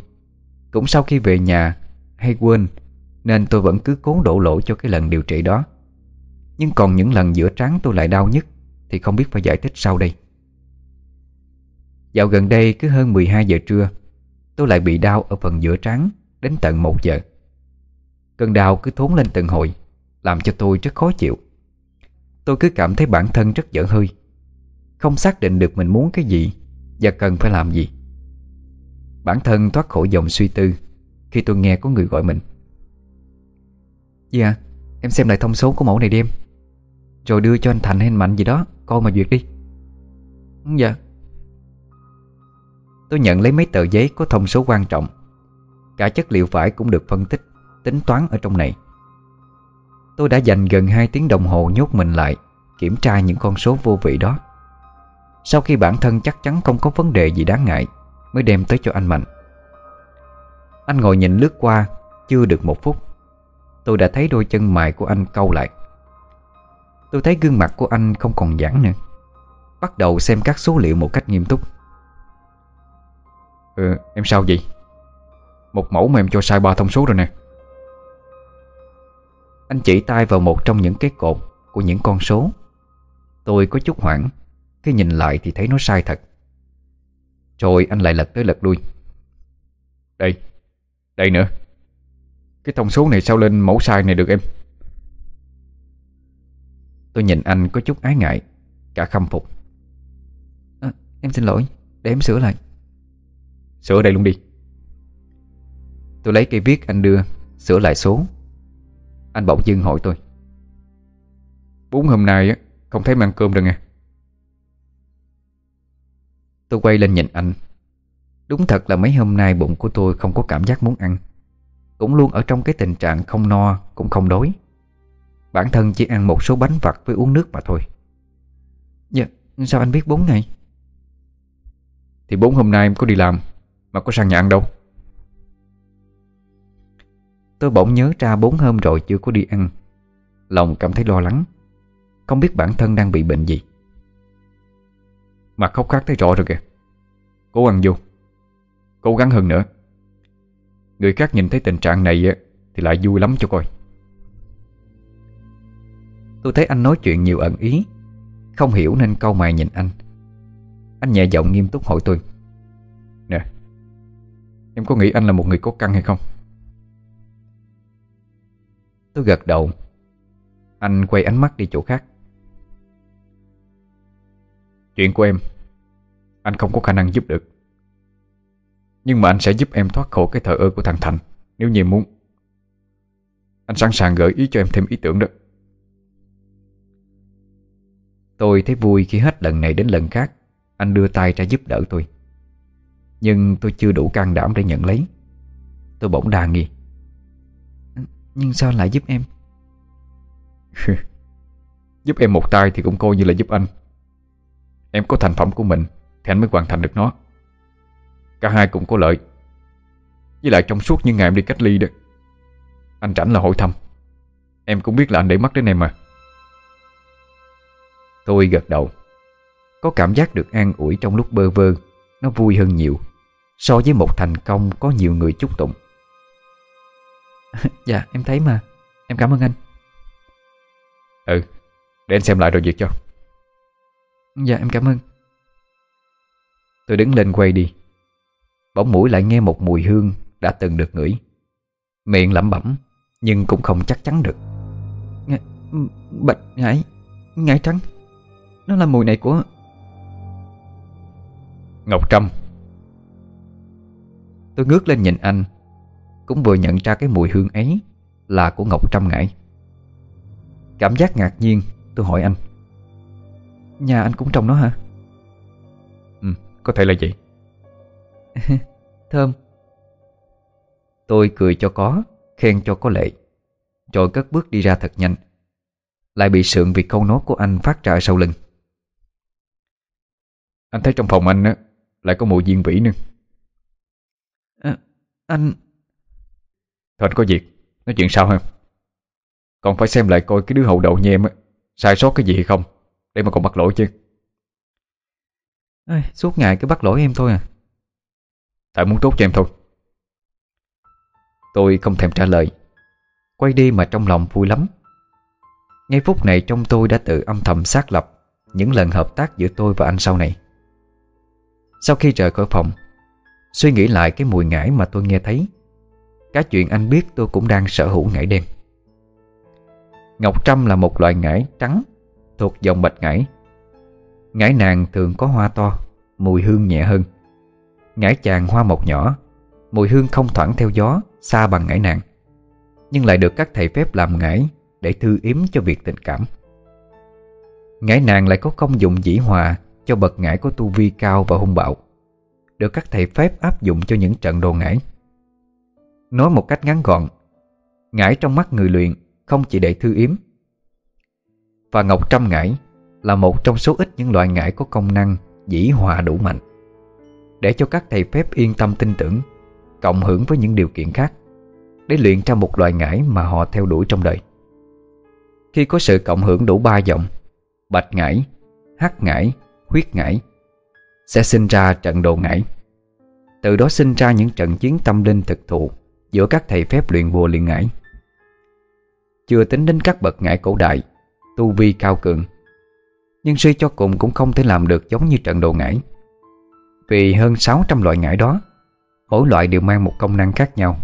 Cũng sau khi về nhà, Hay quên, Nên tôi vẫn cứ cố đổ lỗi cho cái lần điều trị đó. Nhưng còn những lần giữa trán tôi lại đau nhất, Thì không biết phải giải thích sau đây. Dạo gần đây cứ hơn 12 giờ trưa, Tôi lại bị đau ở phần giữa trán Đến tận 1 giờ. Cơn đau cứ thốn lên từng hồi, Làm cho tôi rất khó chịu. Tôi cứ cảm thấy bản thân rất dở hơi, Không xác định được mình muốn cái gì Và cần phải làm gì. Bản thân thoát khỏi dòng suy tư Khi tôi nghe có người gọi mình. Dạ Em xem lại thông số của mẫu này đi em. Rồi đưa cho anh Thành hay anh Mạnh gì đó, Coi mà duyệt đi. Ừ, dạ. Tôi nhận lấy mấy tờ giấy có thông số quan trọng. Cả chất liệu vải cũng được phân tích, Tính toán ở trong này. Tôi đã dành gần 2 tiếng đồng hồ nhốt mình lại, Kiểm tra những con số vô vị đó. Sau khi bản thân chắc chắn không có vấn đề gì đáng ngại, Mới đem tới cho anh Mạnh. Anh ngồi nhìn lướt qua, Chưa được một phút. Tôi đã thấy đôi chân mày của anh câu lại. Tôi thấy gương mặt của anh không còn giãn nữa. Bắt đầu xem các số liệu một cách nghiêm túc. Ừ, em sao vậy? Một mẫu mà em cho sai ba thông số rồi nè. Anh chỉ tay vào một trong những cái cột Của những con số. Tôi có chút hoảng Khi nhìn lại thì thấy nó sai thật. Rồi anh lại lật tới lật lui. Đây Đây nữa. Cái thông số này sao lên mẫu sai này được em? Tôi nhìn anh có chút ái ngại Cả khâm phục. À, Em xin lỗi Để em sửa lại. Sửa đây luôn đi. Tôi lấy cây viết anh đưa, Sửa lại số. Anh bỗng dưng hỏi tôi. Bốn hôm nay á, không thấy mang cơm đâu nghe. Tôi quay lên nhìn anh. Đúng thật là mấy hôm nay bụng của tôi không có cảm giác muốn ăn. Cũng luôn ở trong cái tình trạng không no, Cũng không đói. Bản thân chỉ ăn một số bánh vặt với uống nước mà thôi. Dạ Sao anh biết bốn ngày? Thì bốn hôm nay em có đi làm? Mà có sang nhà ăn đâu. Tôi bỗng nhớ ra bốn hôm rồi chưa có đi ăn. Lòng cảm thấy lo lắng. Không biết bản thân đang bị bệnh gì. Mặt khóc khát thấy rõ rồi kìa. Cố ăn vô. Cố gắng hơn nữa. Người khác nhìn thấy tình trạng này Thì lại vui lắm cho coi. Tôi thấy anh nói chuyện nhiều ẩn ý. Không hiểu nên câu mày nhìn anh. Anh nhẹ giọng nghiêm túc hỏi tôi. Em có nghĩ anh là một người có căn hay không? Tôi gật đầu. Anh quay ánh mắt đi chỗ khác. Chuyện của em, Anh không có khả năng giúp được. Nhưng mà anh sẽ giúp em thoát khỏi cái thờ ơ của thằng Thành, Nếu như muốn. Anh sẵn sàng gợi ý cho em thêm ý tưởng đó. Tôi thấy vui khi hết lần này đến lần khác. Anh đưa tay ra giúp đỡ tôi. Nhưng tôi chưa đủ can đảm để nhận lấy. Tôi bỗng đa nghi. Nhưng sao lại giúp em? Giúp em một tay thì cũng coi như là giúp anh. Em có thành phẩm của mình Thì anh mới hoàn thành được nó. Cả hai cũng có lợi. Với lại trong suốt những ngày em đi cách ly đó Anh rảnh là hỏi thăm. Em cũng biết là anh để mắt đến em mà. Tôi gật đầu. Có cảm giác được an ủi trong lúc bơ vơ Nó vui hơn nhiều So với một thành công có nhiều người chúc tụng. Dạ em thấy mà. Em cảm ơn anh. Ừ Để anh xem lại rồi việc cho. Dạ em cảm ơn. Tôi đứng lên quay đi. Bỗng mũi lại nghe một mùi hương Đã từng được ngửi. Miệng lẩm bẩm Nhưng cũng không chắc chắn được. Bạch ngải Ngải trắng. Nó là mùi này của Ngọc Trâm Tôi ngước lên nhìn anh Cũng vừa nhận ra cái mùi hương ấy Là của Ngọc Trâm ngải. Cảm giác ngạc nhiên Tôi hỏi anh. Nhà anh cũng trồng nó hả? Ừ, có thể là vậy. Thơm. Tôi cười cho có Khen cho có lệ Rồi cất bước đi ra thật nhanh. Lại bị sượng vì câu nói của anh phát ra sau lưng. Anh thấy trong phòng anh á Lại có mùi diên vĩ nữa Anh. Thôi anh có việc Nói chuyện sau ha. Còn phải xem lại coi cái đứa hậu đậu như em á Sai sót cái gì hay không Để mà còn bắt lỗi chứ. À, Suốt ngày cứ bắt lỗi em thôi à. Tại muốn tốt cho em thôi. Tôi không thèm trả lời. Quay đi mà trong lòng vui lắm. Ngay phút này trong tôi đã tự âm thầm xác lập Những lần hợp tác giữa tôi và anh sau này. Sau khi rời khỏi phòng Suy nghĩ lại cái mùi ngải mà tôi nghe thấy. Cả chuyện anh biết tôi cũng đang sở hữu ngải đen. Ngọc Trâm là một loại ngải trắng, Thuộc dòng bạch ngải. Ngải nàng thường có hoa to, Mùi hương nhẹ hơn. Ngải chàng hoa mộc nhỏ, Mùi hương không thoảng theo gió, Xa bằng ngải nàng. Nhưng lại được các thầy phép làm ngải Để thư yếm cho việc tình cảm. Ngải nàng lại có công dụng dĩ hòa Cho bậc ngải có tu vi cao và hung bạo. Được các thầy phép áp dụng cho những trận đồ ngải. Nói một cách ngắn gọn Ngải trong mắt người luyện Không chỉ để thư yếm. Và ngọc trăm ngải Là một trong số ít những loại ngải có công năng dĩ hòa đủ mạnh Để cho các thầy phép yên tâm tin tưởng Cộng hưởng với những điều kiện khác Để luyện ra một loại ngải mà họ theo đuổi trong đời. Khi có sự cộng hưởng đủ ba giọng Bạch ngải, hắc ngải, huyết ngải sẽ sinh ra trận đồ ngải. Từ đó sinh ra những trận chiến tâm linh thực thụ Giữa các thầy phép luyện bùa luyện ngải. Chưa tính đến các bậc ngải cổ đại, Tu vi cao cường, Nhưng suy cho cùng cũng không thể làm được giống như trận đồ ngải. Vì hơn 600 loại ngải đó, Mỗi loại đều mang một công năng khác nhau,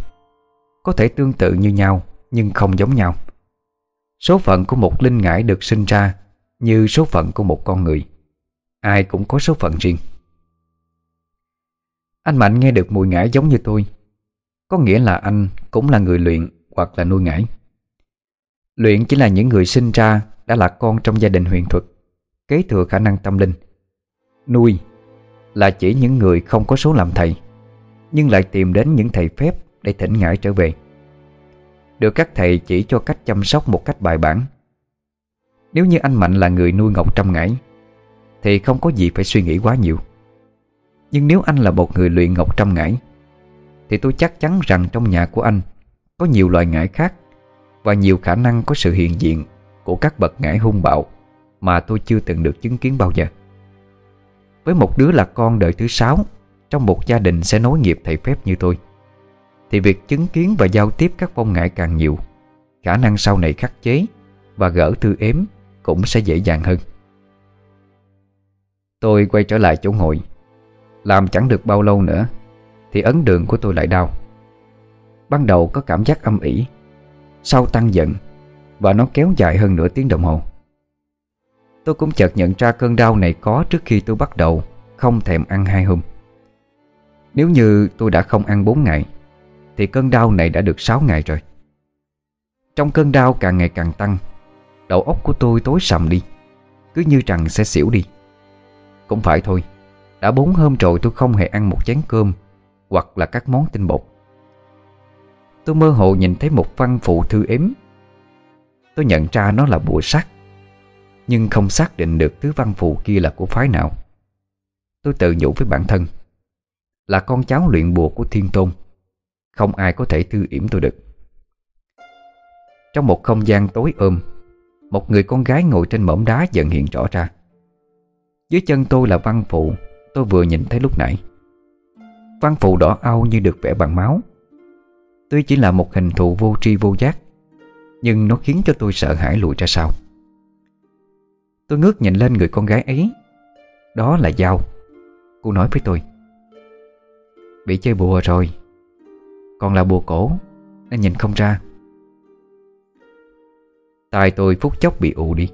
Có thể tương tự như nhau Nhưng không giống nhau. Số phận của một linh ngải được sinh ra Như số phận của một con người, Ai cũng có số phận riêng. Anh Mạnh nghe được mùi ngải giống như tôi. Có nghĩa là anh cũng là người luyện Hoặc là nuôi ngải. Luyện chỉ là những người sinh ra Đã là con trong gia đình huyền thuật, Kế thừa khả năng tâm linh. Nuôi là chỉ những người không có số làm thầy, Nhưng lại tìm đến những thầy phép Để thỉnh ngải trở về. Được các thầy chỉ cho cách chăm sóc một cách bài bản. Nếu như anh Mạnh là người nuôi ngọc trăm ngải, Thì không có gì phải suy nghĩ quá nhiều. Nhưng nếu anh là một người luyện ngọc trăm ngải, Thì tôi chắc chắn rằng trong nhà của anh Có nhiều loại ngải khác Và nhiều khả năng có sự hiện diện Của các bậc ngải hung bạo Mà tôi chưa từng được chứng kiến bao giờ. Với một đứa là con đời thứ sáu, Trong một gia đình sẽ nối nghiệp thầy phép như tôi, Thì việc chứng kiến và giao tiếp các phong ngải càng nhiều, Khả năng sau này khắc chế Và gỡ tư ếm Cũng sẽ dễ dàng hơn. Tôi quay trở lại chỗ ngồi. Làm chẳng được bao lâu nữa, Thì ấn đường của tôi lại đau. Ban đầu có cảm giác âm ỉ, Sau tăng giận, Và nó kéo dài hơn nửa tiếng đồng hồ. Tôi cũng chợt nhận ra cơn đau này có trước khi tôi bắt đầu Không thèm ăn hai hôm. Nếu như tôi đã không ăn bốn ngày, Thì cơn đau này đã được sáu ngày rồi. Trong cơn đau càng ngày càng tăng, Đầu óc của tôi tối sầm đi, Cứ như rằng sẽ xỉu đi. Cũng phải thôi đã bốn hôm rồi tôi không hề ăn một chén cơm, Hoặc là các món tinh bột. Tôi mơ hồ nhìn thấy một văn phụ thư ếm. Tôi nhận ra nó là bùa sắt Nhưng không xác định được thứ văn phụ kia là của phái nào. Tôi tự nhủ với bản thân, Là con cháu luyện bùa của thiên tôn, Không ai có thể thư yểm tôi được. Trong một không gian tối ôm, Một người con gái ngồi trên mỏm đá dần hiện rõ ra. Dưới chân tôi là văn phụ Tôi vừa nhìn thấy lúc nãy. Văn phụ đỏ au như được vẽ bằng máu. Tuy chỉ là một hình thù vô tri vô giác, Nhưng nó khiến cho tôi sợ hãi lùi ra sau. Tôi ngước nhìn lên người con gái ấy. Đó là Giao. Cô nói với tôi. Bị chơi bùa rồi. Còn là bùa cổ, Nên nhìn không ra. Tai tôi phút chốc bị ù đi.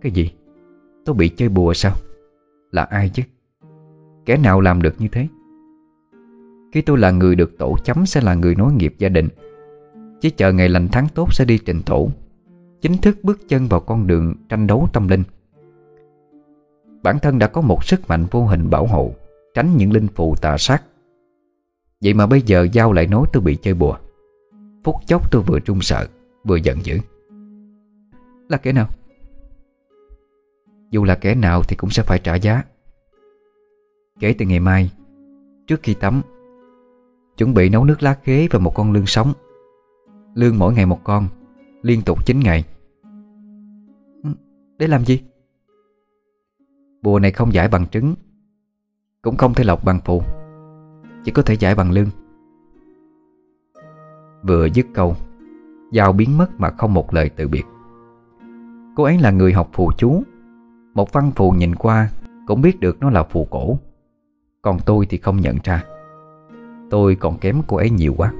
Cái gì? Tôi bị chơi bùa sao? Là ai chứ? Kẻ nào làm được như thế? Khi tôi là người được tổ chấm Sẽ là người nối nghiệp gia đình. Chỉ chờ ngày lành tháng tốt sẽ đi trình tổ. Chính thức bước chân vào con đường Tranh đấu tâm linh. Bản thân đã có một sức mạnh vô hình bảo hộ, Tránh những linh phụ tà sát. Vậy mà bây giờ Giao lại nói tôi bị chơi bùa. Phút chốc tôi vừa trung sợ, Vừa giận dữ. Là kẻ nào? Dù là kẻ nào thì cũng sẽ phải trả giá. Kể từ ngày mai, Trước khi tắm, Chuẩn bị nấu nước lá khế và một con lương sống Lương mỗi ngày một con, Liên tục 9 ngày. Ừ, để làm gì? Bùa này không giải bằng trứng, Cũng không thể lọc bằng phù, Chỉ có thể giải bằng lương Vừa dứt câu Giao biến mất mà không một lời từ biệt. Cô ấy là người học phù chú, một văn phù nhìn qua Cũng biết được nó là phù cổ. Còn tôi thì không nhận ra. Tôi còn kém cô ấy nhiều quá.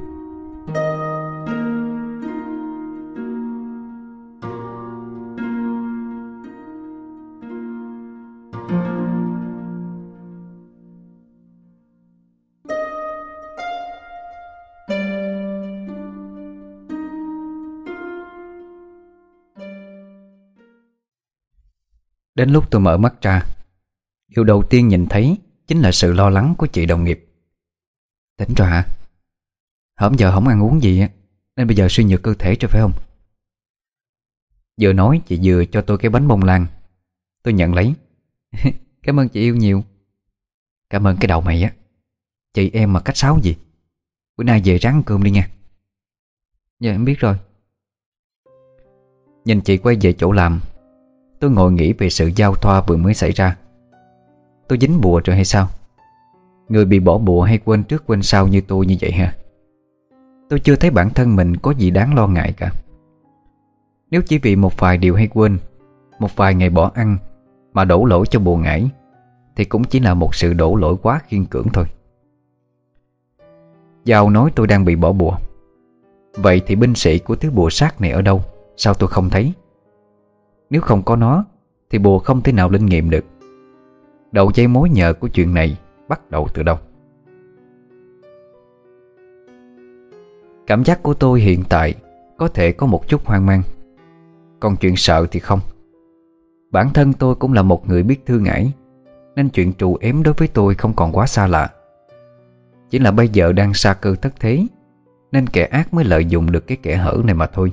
Đến lúc tôi mở mắt ra, Điều đầu tiên nhìn thấy Chính là sự lo lắng của chị đồng nghiệp. Tỉnh rồi hả? Hổm giờ không ăn uống gì Nên bây giờ suy nhược cơ thể rồi phải không? Vừa nói, chị vừa cho tôi cái bánh bông lan. Tôi nhận lấy. Cảm ơn chị yêu nhiều. Cảm ơn cái đầu mày á. Chị em mà cách sáo gì? Bữa nay về ráng cơm đi nha. Dạ em biết rồi. Nhìn chị quay về chỗ làm, Tôi ngồi nghĩ về sự giao thoa vừa mới xảy ra. Tôi dính bùa rồi hay sao? Người bị bỏ bùa hay quên trước quên sau như tôi như vậy ha Tôi chưa thấy bản thân mình có gì đáng lo ngại cả. Nếu chỉ vì một vài điều hay quên, Một vài ngày bỏ ăn Mà đổ lỗi cho bùa ngải, Thì cũng chỉ là một sự đổ lỗi quá khiên cưỡng thôi. Giao nói tôi đang bị bỏ bùa. Vậy thì binh sĩ của thứ bùa sát này ở đâu? Sao tôi không thấy? Nếu không có nó, Thì bùa không thể nào linh nghiệm được. Đầu dây mối nhờ của chuyện này Bắt đầu từ đâu? Cảm giác của tôi hiện tại Có thể có một chút hoang mang. Còn chuyện sợ thì không. Bản thân tôi cũng là một người biết thương ngãi, Nên chuyện trù ếm đối với tôi không còn quá xa lạ. Chỉ là bây giờ đang xa cơ thất thế, Nên kẻ ác mới lợi dụng được cái kẻ hở này mà thôi.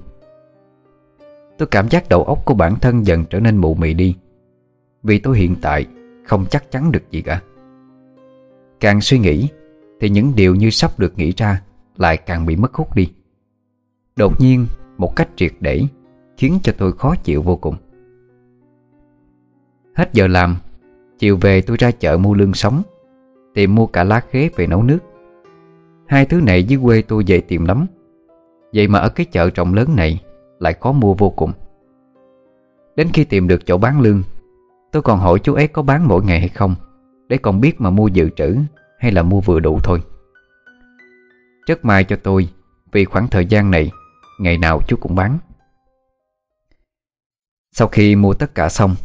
Tôi cảm giác đầu óc của bản thân dần trở nên mụ mị đi. Vì tôi hiện tại không chắc chắn được gì cả. Càng suy nghĩ, Thì những điều như sắp được nghĩ ra Lại càng bị mất hút đi. Đột nhiên, một cách triệt để, Khiến cho tôi khó chịu vô cùng. Hết giờ làm, Chiều về tôi ra chợ mua lương sống, Tìm mua cả lá khế về nấu nước. Hai thứ này dưới quê tôi dễ tìm lắm, Vậy mà ở cái chợ trọng lớn này Lại khó mua vô cùng. Đến khi tìm được chỗ bán lương Tôi còn hỏi chú ấy có bán mỗi ngày hay không, Để còn biết mà mua dự trữ Hay là mua vừa đủ thôi. Rất may cho tôi, Vì khoảng thời gian này, Ngày nào chú cũng bán. Sau khi mua tất cả xong,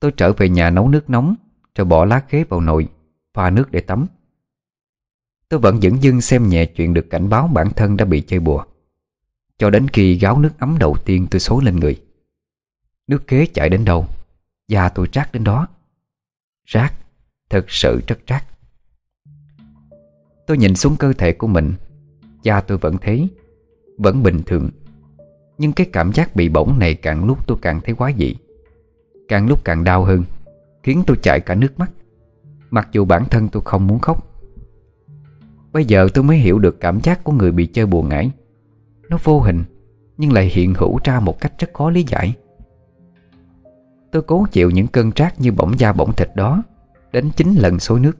Tôi trở về nhà nấu nước nóng, Rồi bỏ lá khế vào nồi, Pha nước để tắm. Tôi vẫn dững dưng xem nhẹ chuyện được cảnh báo bản thân đã bị chơi bùa. Cho đến khi gáo nước ấm đầu tiên tôi xối lên người. Nước kế chảy đến đâu Da tôi rác đến đó. Rác, Thật sự rất rác Tôi nhìn xuống cơ thể của mình Da tôi vẫn thế Vẫn bình thường. Nhưng cái cảm giác bị bỏng này càng lúc tôi càng thấy quá dị, Càng lúc càng đau hơn, Khiến tôi chạy cả nước mắt. Mặc dù bản thân tôi không muốn khóc. Bây giờ tôi mới hiểu được cảm giác của người bị chơi buồn ngải. Nó vô hình, Nhưng lại hiện hữu ra một cách rất khó lý giải. Tôi cố chịu những cơn trát như bỏng da bỏng thịt đó, Đến 9 lần xối nước.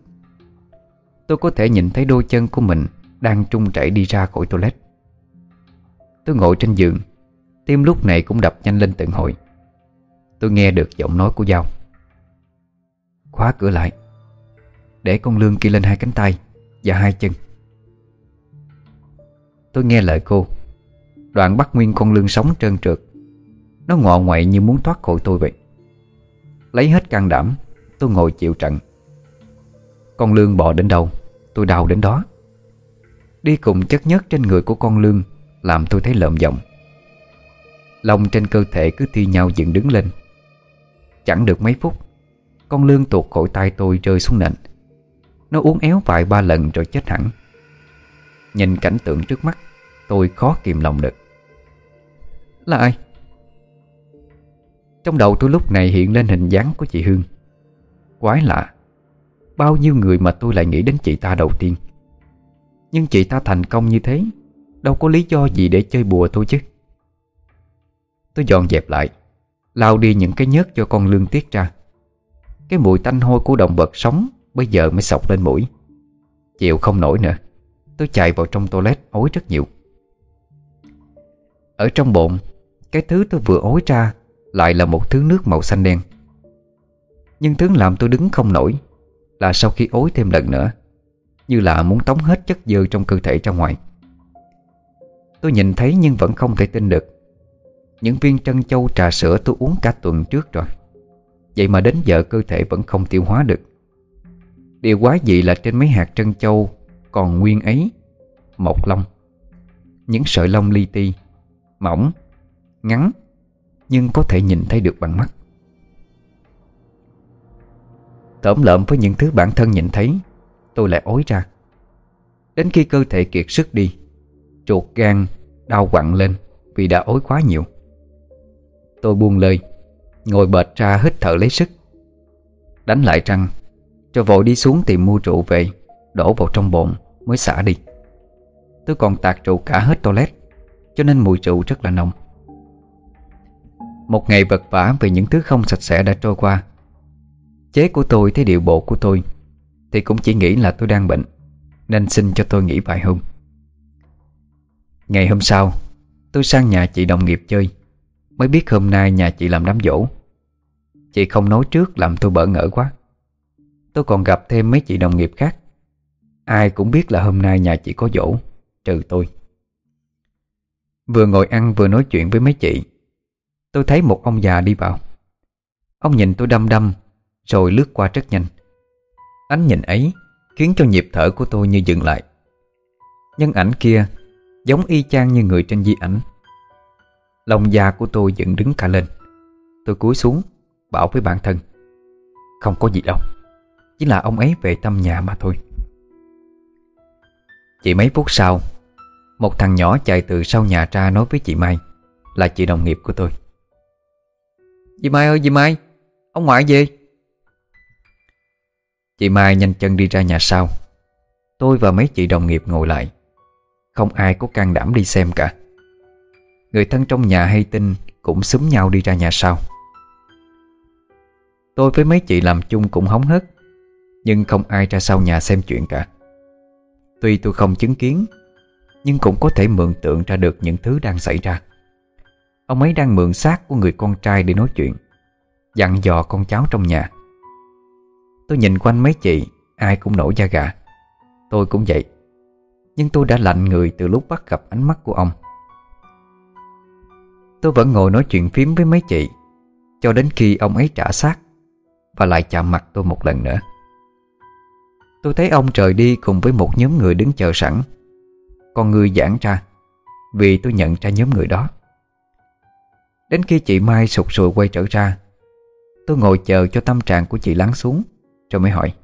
Tôi có thể nhìn thấy đôi chân của mình Đang trung chảy đi ra khỏi toilet. Tôi ngồi trên giường, Tim lúc này cũng đập nhanh lên từng hồi. Tôi nghe được giọng nói của Giao. Khóa cửa lại, Để con lương kia lên hai cánh tay Và hai chân. Tôi nghe lời cô, Đoạn bắt nguyên con lương sống trơn trượt. Nó ngọ ngoại như muốn thoát khỏi tôi vậy. Lấy hết can đảm, Tôi ngồi chịu trận. Con lương bò đến đâu, Tôi đau đến đó. Đi cùng chất nhất trên người của con lương, Làm tôi thấy lợm giọng. Lòng trên cơ thể cứ thi nhau dựng đứng lên. Chẳng được mấy phút, Con lương tuột khỏi tay tôi rơi xuống nền. Nó uốn éo vài ba lần rồi chết hẳn. Nhìn cảnh tượng trước mắt, Tôi khó kìm lòng được. Là ai? Trong đầu tôi lúc này hiện lên hình dáng của chị Hương. Quái lạ, Bao nhiêu người mà tôi lại nghĩ đến chị ta đầu tiên. Nhưng chị ta thành công như thế, Đâu có lý do gì để chơi bùa tôi chứ. Tôi dọn dẹp lại Lao đi những cái nhớt cho con lương tiết ra. Cái mùi tanh hôi của động vật sống Bây giờ mới sọc lên mũi. Chịu không nổi nữa, Tôi chạy vào trong toilet ối rất nhiều. Ở trong bồn, Cái thứ tôi vừa ối ra lại là một thứ nước màu xanh đen. Nhưng thứ làm tôi đứng không nổi, Là sau khi ối thêm lần nữa, Như là muốn tống hết chất dơ trong cơ thể ra ngoài. Tôi nhìn thấy nhưng vẫn không thể tin được. Những viên trân châu trà sữa tôi uống cả tuần trước rồi. Vậy mà đến giờ cơ thể vẫn không tiêu hóa được. Điều quá dị là trên mấy hạt trân châu Còn nguyên ấy Mọc lông Những sợi lông li ti, Mỏng, Ngắn nhưng có thể nhìn thấy được bằng mắt. Tổm lợm với những thứ bản thân nhìn thấy, Tôi lại ối ra. Đến khi cơ thể kiệt sức đi, Chuột gan Đau quặn lên Vì đã ối quá nhiều. Tôi buông lời, Ngồi bệt ra hít thở lấy sức. Đánh lại răng, cho vội đi xuống tìm mua rượu về, Đổ vào trong bồn, mới xả đi. Tôi còn tạt rượu cả hết toilet, Cho nên mùi rượu rất là nồng. Một ngày vật vả vì những thứ không sạch sẽ đã trôi qua. Chế của tôi thấy điệu bộ của tôi, Thì cũng chỉ nghĩ là tôi đang bệnh, Nên xin cho tôi nghỉ vài hôm. Ngày hôm sau, Tôi sang nhà chị đồng nghiệp chơi. Mới biết hôm nay nhà chị làm đám dỗ Chị không nói trước làm tôi bỡ ngỡ quá. Tôi còn gặp thêm mấy chị đồng nghiệp khác. Ai cũng biết là hôm nay nhà chị có dỗ Trừ tôi. Vừa ngồi ăn vừa nói chuyện với mấy chị Tôi thấy một ông già đi vào. Ông nhìn tôi đăm đăm, Rồi lướt qua rất nhanh. Ánh nhìn ấy Khiến cho nhịp thở của tôi như dừng lại. Nhân ảnh kia Giống y chang như người trên di ảnh. Lòng da của tôi dựng đứng cả lên. Tôi cúi xuống, Bảo với bản thân, Không có gì đâu, Chỉ là ông ấy về thăm nhà mà thôi. Chỉ mấy phút sau, Một thằng nhỏ chạy từ sau nhà ra nói với chị Mai, Là chị đồng nghiệp của tôi dì Mai ơi, dì Mai. Ông ngoại gì Chị Mai nhanh chân đi ra nhà sau. Tôi và mấy chị đồng nghiệp ngồi lại. Không ai có can đảm đi xem cả. Người thân trong nhà hay tin Cũng xúm nhau đi ra nhà sau. Tôi với mấy chị làm chung cũng hóng hớt, Nhưng không ai ra sau nhà xem chuyện cả. Tuy tôi không chứng kiến, Nhưng cũng có thể mượn tượng ra được những thứ đang xảy ra. Ông ấy đang mượn xác của người con trai để nói chuyện, Dặn dò con cháu trong nhà. Tôi nhìn quanh mấy chị, Ai cũng nổi da gà. Tôi cũng vậy, Nhưng tôi đã lạnh người từ lúc bắt gặp ánh mắt của ông. Tôi vẫn ngồi nói chuyện phím với mấy chị, Cho đến khi ông ấy trả xác Và lại chạm mặt tôi một lần nữa. Tôi thấy ông trời đi cùng với một nhóm người đứng chờ sẵn, Còn người giãn ra, Vì tôi nhận ra nhóm người đó. Đến khi chị Mai sụt sùi quay trở ra Tôi ngồi chờ cho tâm trạng của chị lắng xuống Rồi mới hỏi.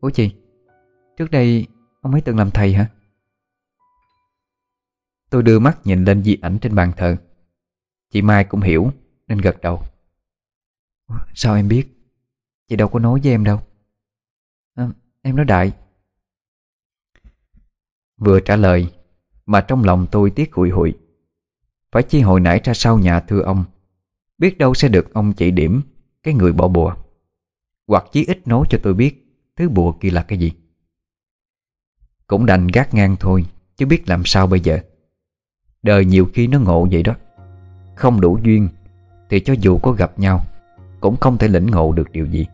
Ủa chị Trước đây ông ấy từng làm thầy hả? Tôi đưa mắt nhìn lên di ảnh trên bàn thờ. Chị Mai cũng hiểu Nên gật đầu. Sao em biết? Chị đâu có nói với em đâu. À, Em nói đại. Vừa trả lời Mà trong lòng tôi tiếc hụi hụi phải chi hồi nãy ra sau nhà thưa ông. Biết đâu sẽ được ông chỉ điểm, Cái người bỏ bùa. Hoặc chí ít nói cho tôi biết, Thứ bùa kia là cái gì. Cũng đành gác ngang thôi, Chứ biết làm sao bây giờ. Đời nhiều khi nó ngộ vậy đó. Không đủ duyên, Thì cho dù có gặp nhau, Cũng không thể lĩnh ngộ được điều gì.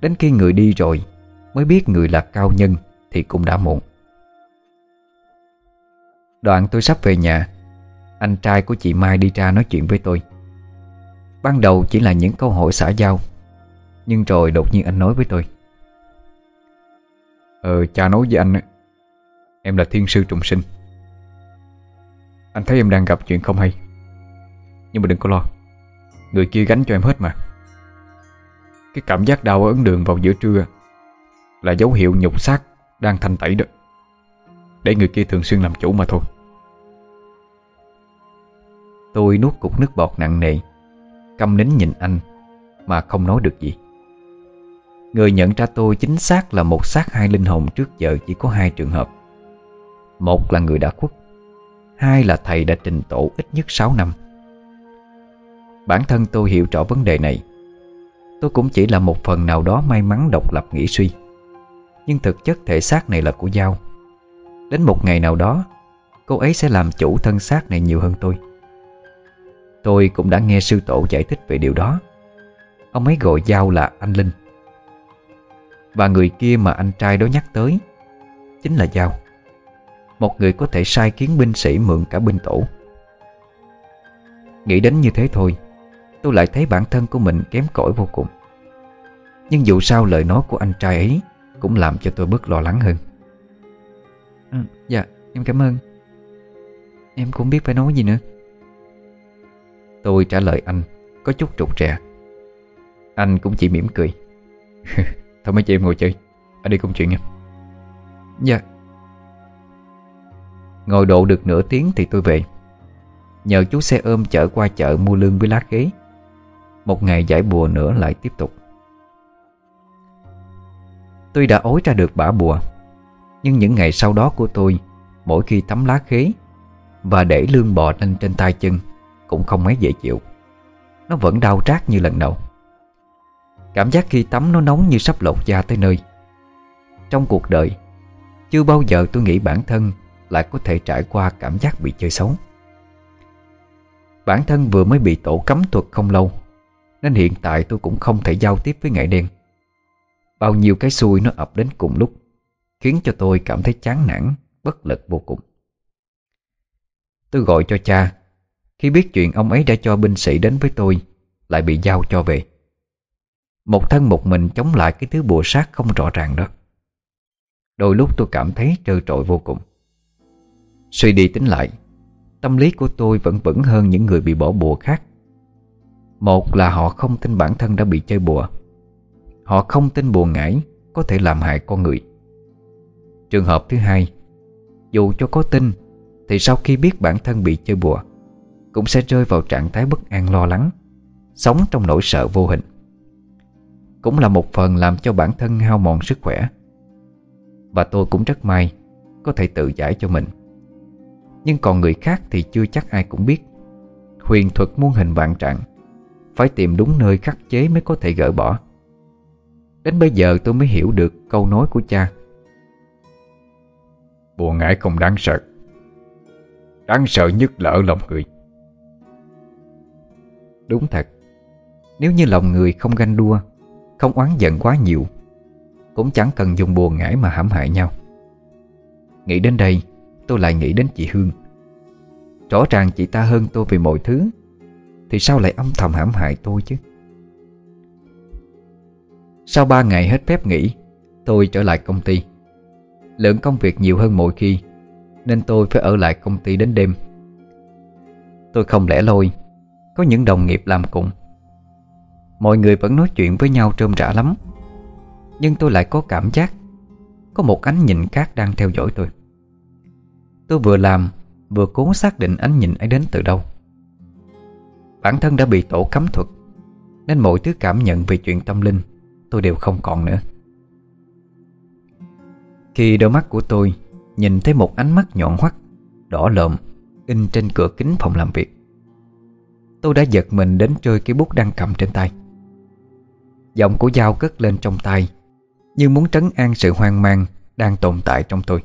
Đến khi người đi rồi, Mới biết người là cao nhân Thì cũng đã muộn. Đoạn tôi sắp về nhà anh trai của chị Mai đi ra nói chuyện với tôi. Ban đầu chỉ là những câu hỏi xã giao, Nhưng rồi đột nhiên anh nói với tôi. Ờ cha nói với anh Em là thiên sư trùng sinh. Anh thấy em đang gặp chuyện không hay, Nhưng mà đừng có lo, Người kia gánh cho em hết mà. Cái cảm giác đau ở ấn đường vào giữa trưa Là dấu hiệu nhục xác Đang thanh tẩy đó. Để người kia thường xuyên làm chủ mà thôi. Tôi nuốt cục nước bọt nặng nề Câm nín nhìn anh, Mà không nói được gì. Người nhận ra tôi chính xác là một xác hai linh hồn trước giờ chỉ có hai trường hợp. Một là người đã khuất, Hai là thầy đã trình tổ ít nhất 6 năm. Bản thân tôi hiểu rõ vấn đề này. Tôi cũng chỉ là một phần nào đó may mắn độc lập nghĩ suy. Nhưng thực chất thể xác này là của Giao. Đến một ngày nào đó, Cô ấy sẽ làm chủ thân xác này nhiều hơn tôi. Tôi cũng đã nghe sư tổ giải thích về điều đó. Ông ấy gọi Giao là anh Linh. Và người kia mà anh trai đó nhắc tới Chính là Giao. Một người có thể sai kiến binh sĩ mượn cả binh tổ. Nghĩ đến như thế thôi Tôi lại thấy bản thân của mình kém cỏi vô cùng. Nhưng dù sao lời nói của anh trai ấy Cũng làm cho tôi bớt lo lắng hơn. Ừ, Dạ em cảm ơn. Em cũng biết phải nói gì nữa. Tôi trả lời anh, Có chút trục trẹ Anh cũng chỉ mỉm cười. cười Thôi mấy chị em ngồi chơi, Anh đi công chuyện nha. Dạ. Ngồi độ được nửa tiếng thì tôi về. Nhờ chú xe ôm chở qua chợ mua lương với lá khế Một ngày giải bùa nữa lại tiếp tục. Tôi đã ối ra được bả bùa, Nhưng những ngày sau đó của tôi, Mỗi khi tắm lá khế Và để lương bò lên trên tay chân cũng không mấy dễ chịu. Nó vẫn đau rát như lần đầu. Cảm giác khi tắm nó nóng như sắp lột da tới nơi. Trong cuộc đời, Chưa bao giờ tôi nghĩ bản thân Lại có thể trải qua cảm giác bị chơi xấu. Bản thân vừa mới bị tổ cấm thuật không lâu, Nên hiện tại tôi cũng không thể giao tiếp với ngại đen Bao nhiêu cái xui nó ập đến cùng lúc, Khiến cho tôi cảm thấy chán nản, Bất lực vô cùng. Tôi gọi cho cha khi biết chuyện ông ấy đã cho binh sĩ đến với tôi, Lại bị giao cho về. Một thân một mình chống lại cái thứ bùa sát không rõ ràng đó. Đôi lúc tôi cảm thấy trơ trội vô cùng. Suy đi tính lại, Tâm lý của tôi vẫn vững hơn những người bị bỏ bùa khác. Một là họ không tin bản thân đã bị chơi bùa. Họ không tin bùa ngải Có thể làm hại con người. Trường hợp thứ hai, Dù cho có tin, Thì sau khi biết bản thân bị chơi bùa cũng sẽ rơi vào trạng thái bất an lo lắng, Sống trong nỗi sợ vô hình. Cũng là một phần làm cho bản thân hao mòn sức khỏe. Và tôi cũng rất may Có thể tự giải cho mình. Nhưng còn người khác thì chưa chắc ai cũng biết. Huyền thuật muôn hình vạn trạng, Phải tìm đúng nơi khắc chế mới có thể gỡ bỏ. Đến bây giờ tôi mới hiểu được câu nói của cha. Bùa ngải không đáng sợ. Đáng sợ nhất là ở lòng người. Đúng thật. Nếu như lòng người không ganh đua, Không oán giận quá nhiều, Cũng chẳng cần dùng buồn ngải mà hãm hại nhau. Nghĩ đến đây, Tôi lại nghĩ đến chị Hương. Rõ ràng chị ta hơn tôi về mọi thứ, Thì sao lại âm thầm hãm hại tôi chứ? Sau 3 ngày hết phép nghỉ, Tôi trở lại công ty. Lượng công việc nhiều hơn mỗi khi, Nên tôi phải ở lại công ty đến đêm. Tôi không lẻ loi có những đồng nghiệp làm cùng. Mọi người vẫn nói chuyện với nhau trơm rã lắm. Nhưng tôi lại có cảm giác Có một ánh nhìn khác đang theo dõi tôi. Tôi vừa làm Vừa cố xác định ánh nhìn ấy đến từ đâu. Bản thân đã bị tổ cấm thuật Nên mọi thứ cảm nhận về chuyện tâm linh tôi đều không còn nữa. Khi đôi mắt của tôi nhìn thấy một ánh mắt nhọn hoắt, đỏ lợm in trên cửa kính phòng làm việc Tôi đã giật mình đến rơi cái bút đang cầm trên tay. Giọng của dao cất lên trong tay Như muốn trấn an sự hoang mang Đang tồn tại trong tôi.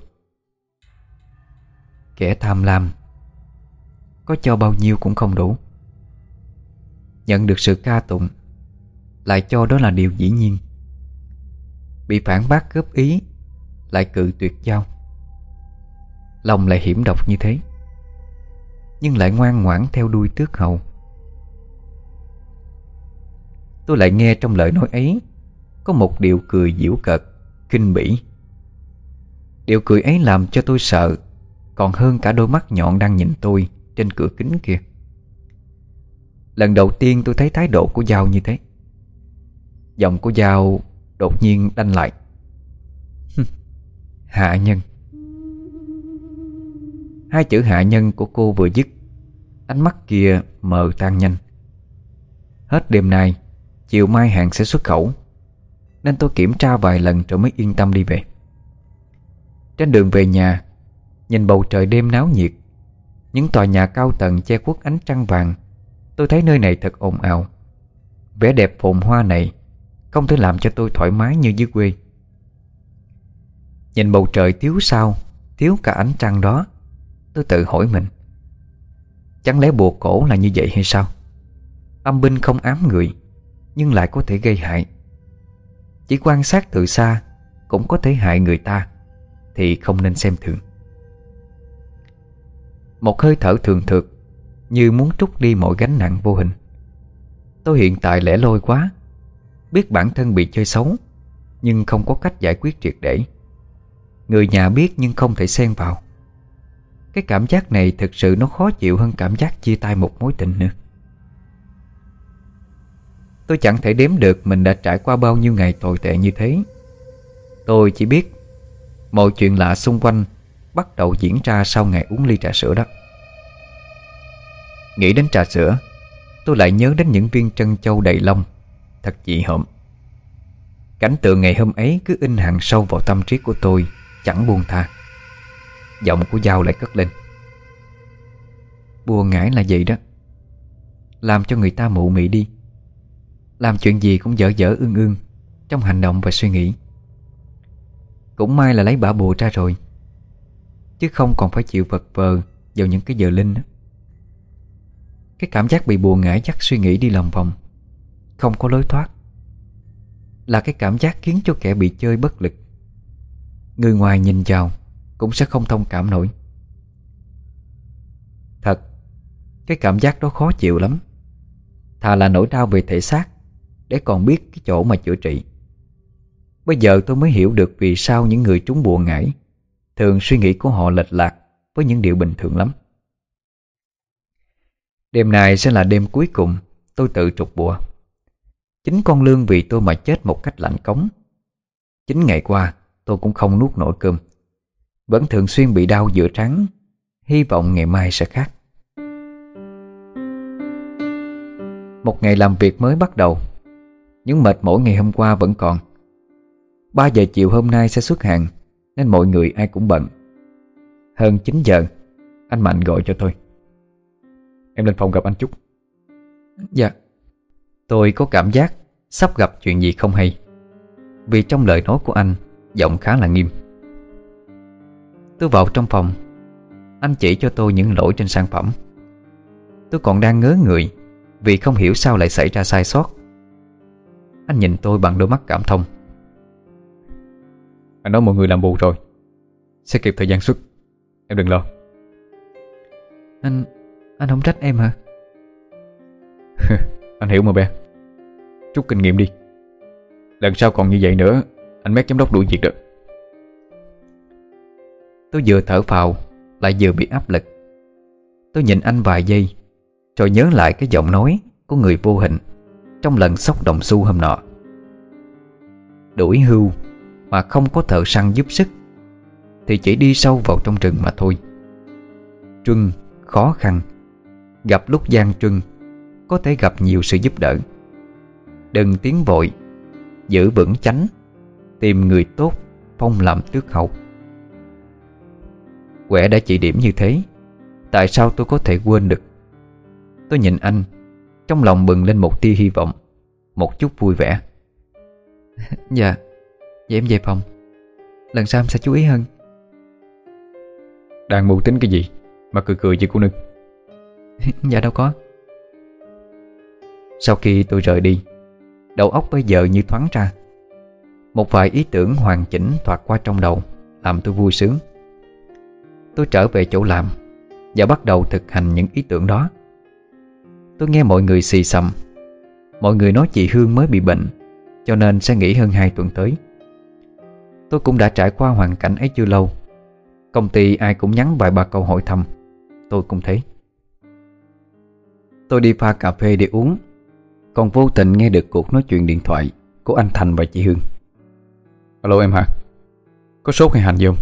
Kẻ tham lam, Có cho bao nhiêu cũng không đủ. Nhận được sự ca tụng, lại cho đó là điều dĩ nhiên. Bị phản bác góp ý, Lại cự tuyệt giao. Lòng lại hiểm độc như thế, Nhưng lại ngoan ngoãn theo đuôi tước hầu. Tôi lại nghe trong lời nói ấy, Có một điều cười giễu cợt Kinh bỉ. Điều cười ấy làm cho tôi sợ, Còn hơn cả đôi mắt nhọn đang nhìn tôi Trên cửa kính kia. Lần đầu tiên tôi thấy thái độ của Giao như thế. Giọng của Giao đột nhiên đanh lại. Hạ nhân. Hai chữ hạ nhân của cô vừa dứt, Ánh mắt kia mờ tan nhanh. Hết đêm nay Chiều mai hàng sẽ xuất khẩu. Nên tôi kiểm tra vài lần rồi mới yên tâm đi về. Trên đường về nhà, Nhìn bầu trời đêm náo nhiệt, Những tòa nhà cao tầng che khuất ánh trăng vàng, Tôi thấy nơi này thật ồn ào. Vẻ đẹp phồn hoa này không thể làm cho tôi thoải mái như dưới quê. Nhìn bầu trời thiếu sao, Thiếu cả ánh trăng đó, Tôi tự hỏi mình, Chẳng lẽ bùa cổ là như vậy hay sao? Âm binh không ám người nhưng lại có thể gây hại. Chỉ quan sát từ xa Cũng có thể hại người ta, Thì không nên xem thường. Một hơi thở thường thực Như muốn trút đi mọi gánh nặng vô hình. Tôi hiện tại lẻ loi quá, Biết bản thân bị chơi xấu, Nhưng không có cách giải quyết triệt để. Người nhà biết nhưng không thể xen vào. Cái cảm giác này thực sự nó khó chịu hơn cảm giác chia tay một mối tình nữa. Tôi chẳng thể đếm được mình đã trải qua bao nhiêu ngày tồi tệ như thế. Tôi chỉ biết, Mọi chuyện lạ xung quanh Bắt đầu diễn ra sau ngày uống ly trà sữa đó. Nghĩ đến trà sữa, Tôi lại nhớ đến những viên trân châu đầy lông Thật dị hợm. Cảnh tượng ngày hôm ấy cứ in hàng sâu vào tâm trí của tôi, Chẳng buông tha. Giọng của dao lại cất lên. Bùa ngải là vậy đó. Làm cho người ta mụ mị đi. Làm chuyện gì cũng dở dở ương ương Trong hành động và suy nghĩ. Cũng may là lấy bả bùa ra rồi, Chứ không còn phải chịu vật vờ Vào những cái giờ linh đó. Cái cảm giác bị bùa ngải dắt suy nghĩ đi lòng vòng, Không có lối thoát, Là cái cảm giác khiến cho kẻ bị chơi bất lực. Người ngoài nhìn vào Cũng sẽ không thông cảm nổi. Thật, Cái cảm giác đó khó chịu lắm. Thà là nỗi đau về thể xác để còn biết cái chỗ mà chữa trị. Bây giờ tôi mới hiểu được Vì sao những người trúng bùa ngải Thường suy nghĩ của họ lệch lạc Với những điều bình thường lắm. Đêm này sẽ là đêm cuối cùng Tôi tự trục bùa. Chính con lương vì tôi mà chết một cách lạnh cống. Chính ngày qua tôi cũng không nuốt nổi cơm. Vẫn thường xuyên bị đau giữa trắng. Hy vọng ngày mai sẽ khác. Một ngày làm việc mới bắt đầu nhưng mệt mỏi ngày hôm qua vẫn còn. 3 giờ chiều hôm nay sẽ xuất hàng Nên mọi người ai cũng bận. Hơn 9 giờ Anh Mạnh gọi cho tôi. Em lên phòng gặp anh chút. Dạ. Tôi có cảm giác sắp gặp chuyện gì không hay Vì trong lời nói của anh Giọng khá là nghiêm. Tôi vào trong phòng Anh chỉ cho tôi những lỗi trên sản phẩm. Tôi còn đang ngớ người Vì không hiểu sao lại xảy ra sai sót Anh nhìn tôi bằng đôi mắt cảm thông. Anh nói mọi người làm bù rồi. Sẽ kịp thời gian xuất. Em đừng lo. Anh anh không trách em hả? Anh hiểu mà bé. Chút kinh nghiệm đi. Lần sau còn như vậy nữa Anh mét giám đốc đuổi việc được Tôi vừa thở phào Lại vừa bị áp lực. Tôi nhìn anh vài giây Rồi nhớ lại cái giọng nói Của người vô hình trong lần sóc đồng xu hôm nọ. Đuổi hưu Mà không có thợ săn giúp sức, Thì chỉ đi sâu vào trong rừng mà thôi. Trưng khó khăn, Gặp lúc gian trưng Có thể gặp nhiều sự giúp đỡ. Đừng tiến vội, Giữ vững chánh, Tìm người tốt, Phong làm tước hậu. Quẻ đã chỉ điểm như thế, Tại sao tôi có thể quên được? Tôi nhìn anh trong lòng bừng lên một tia hy vọng Một chút vui vẻ. Dạ Vậy em về phòng. Lần sau em sẽ chú ý hơn. Đang mưu tính cái gì? Mà cười cười với cô nương. Dạ đâu có. Sau khi tôi rời đi Đầu óc bây giờ như thoáng ra. Một vài ý tưởng hoàn chỉnh thoạt qua trong đầu Làm tôi vui sướng. Tôi trở về chỗ làm Và bắt đầu thực hành những ý tưởng đó Tôi nghe mọi người xì xầm. Mọi người nói chị Hương mới bị bệnh Cho nên sẽ nghỉ hơn 2 tuần tới. Tôi cũng đã trải qua hoàn cảnh ấy chưa lâu. Công ty ai cũng nhắn vài ba câu hỏi thăm. Tôi cũng thấy Tôi đi pha cà phê để uống. Còn vô tình nghe được cuộc nói chuyện điện thoại Của anh Thành và chị Hương. Alo em hả? Có sốt hay hành gì không?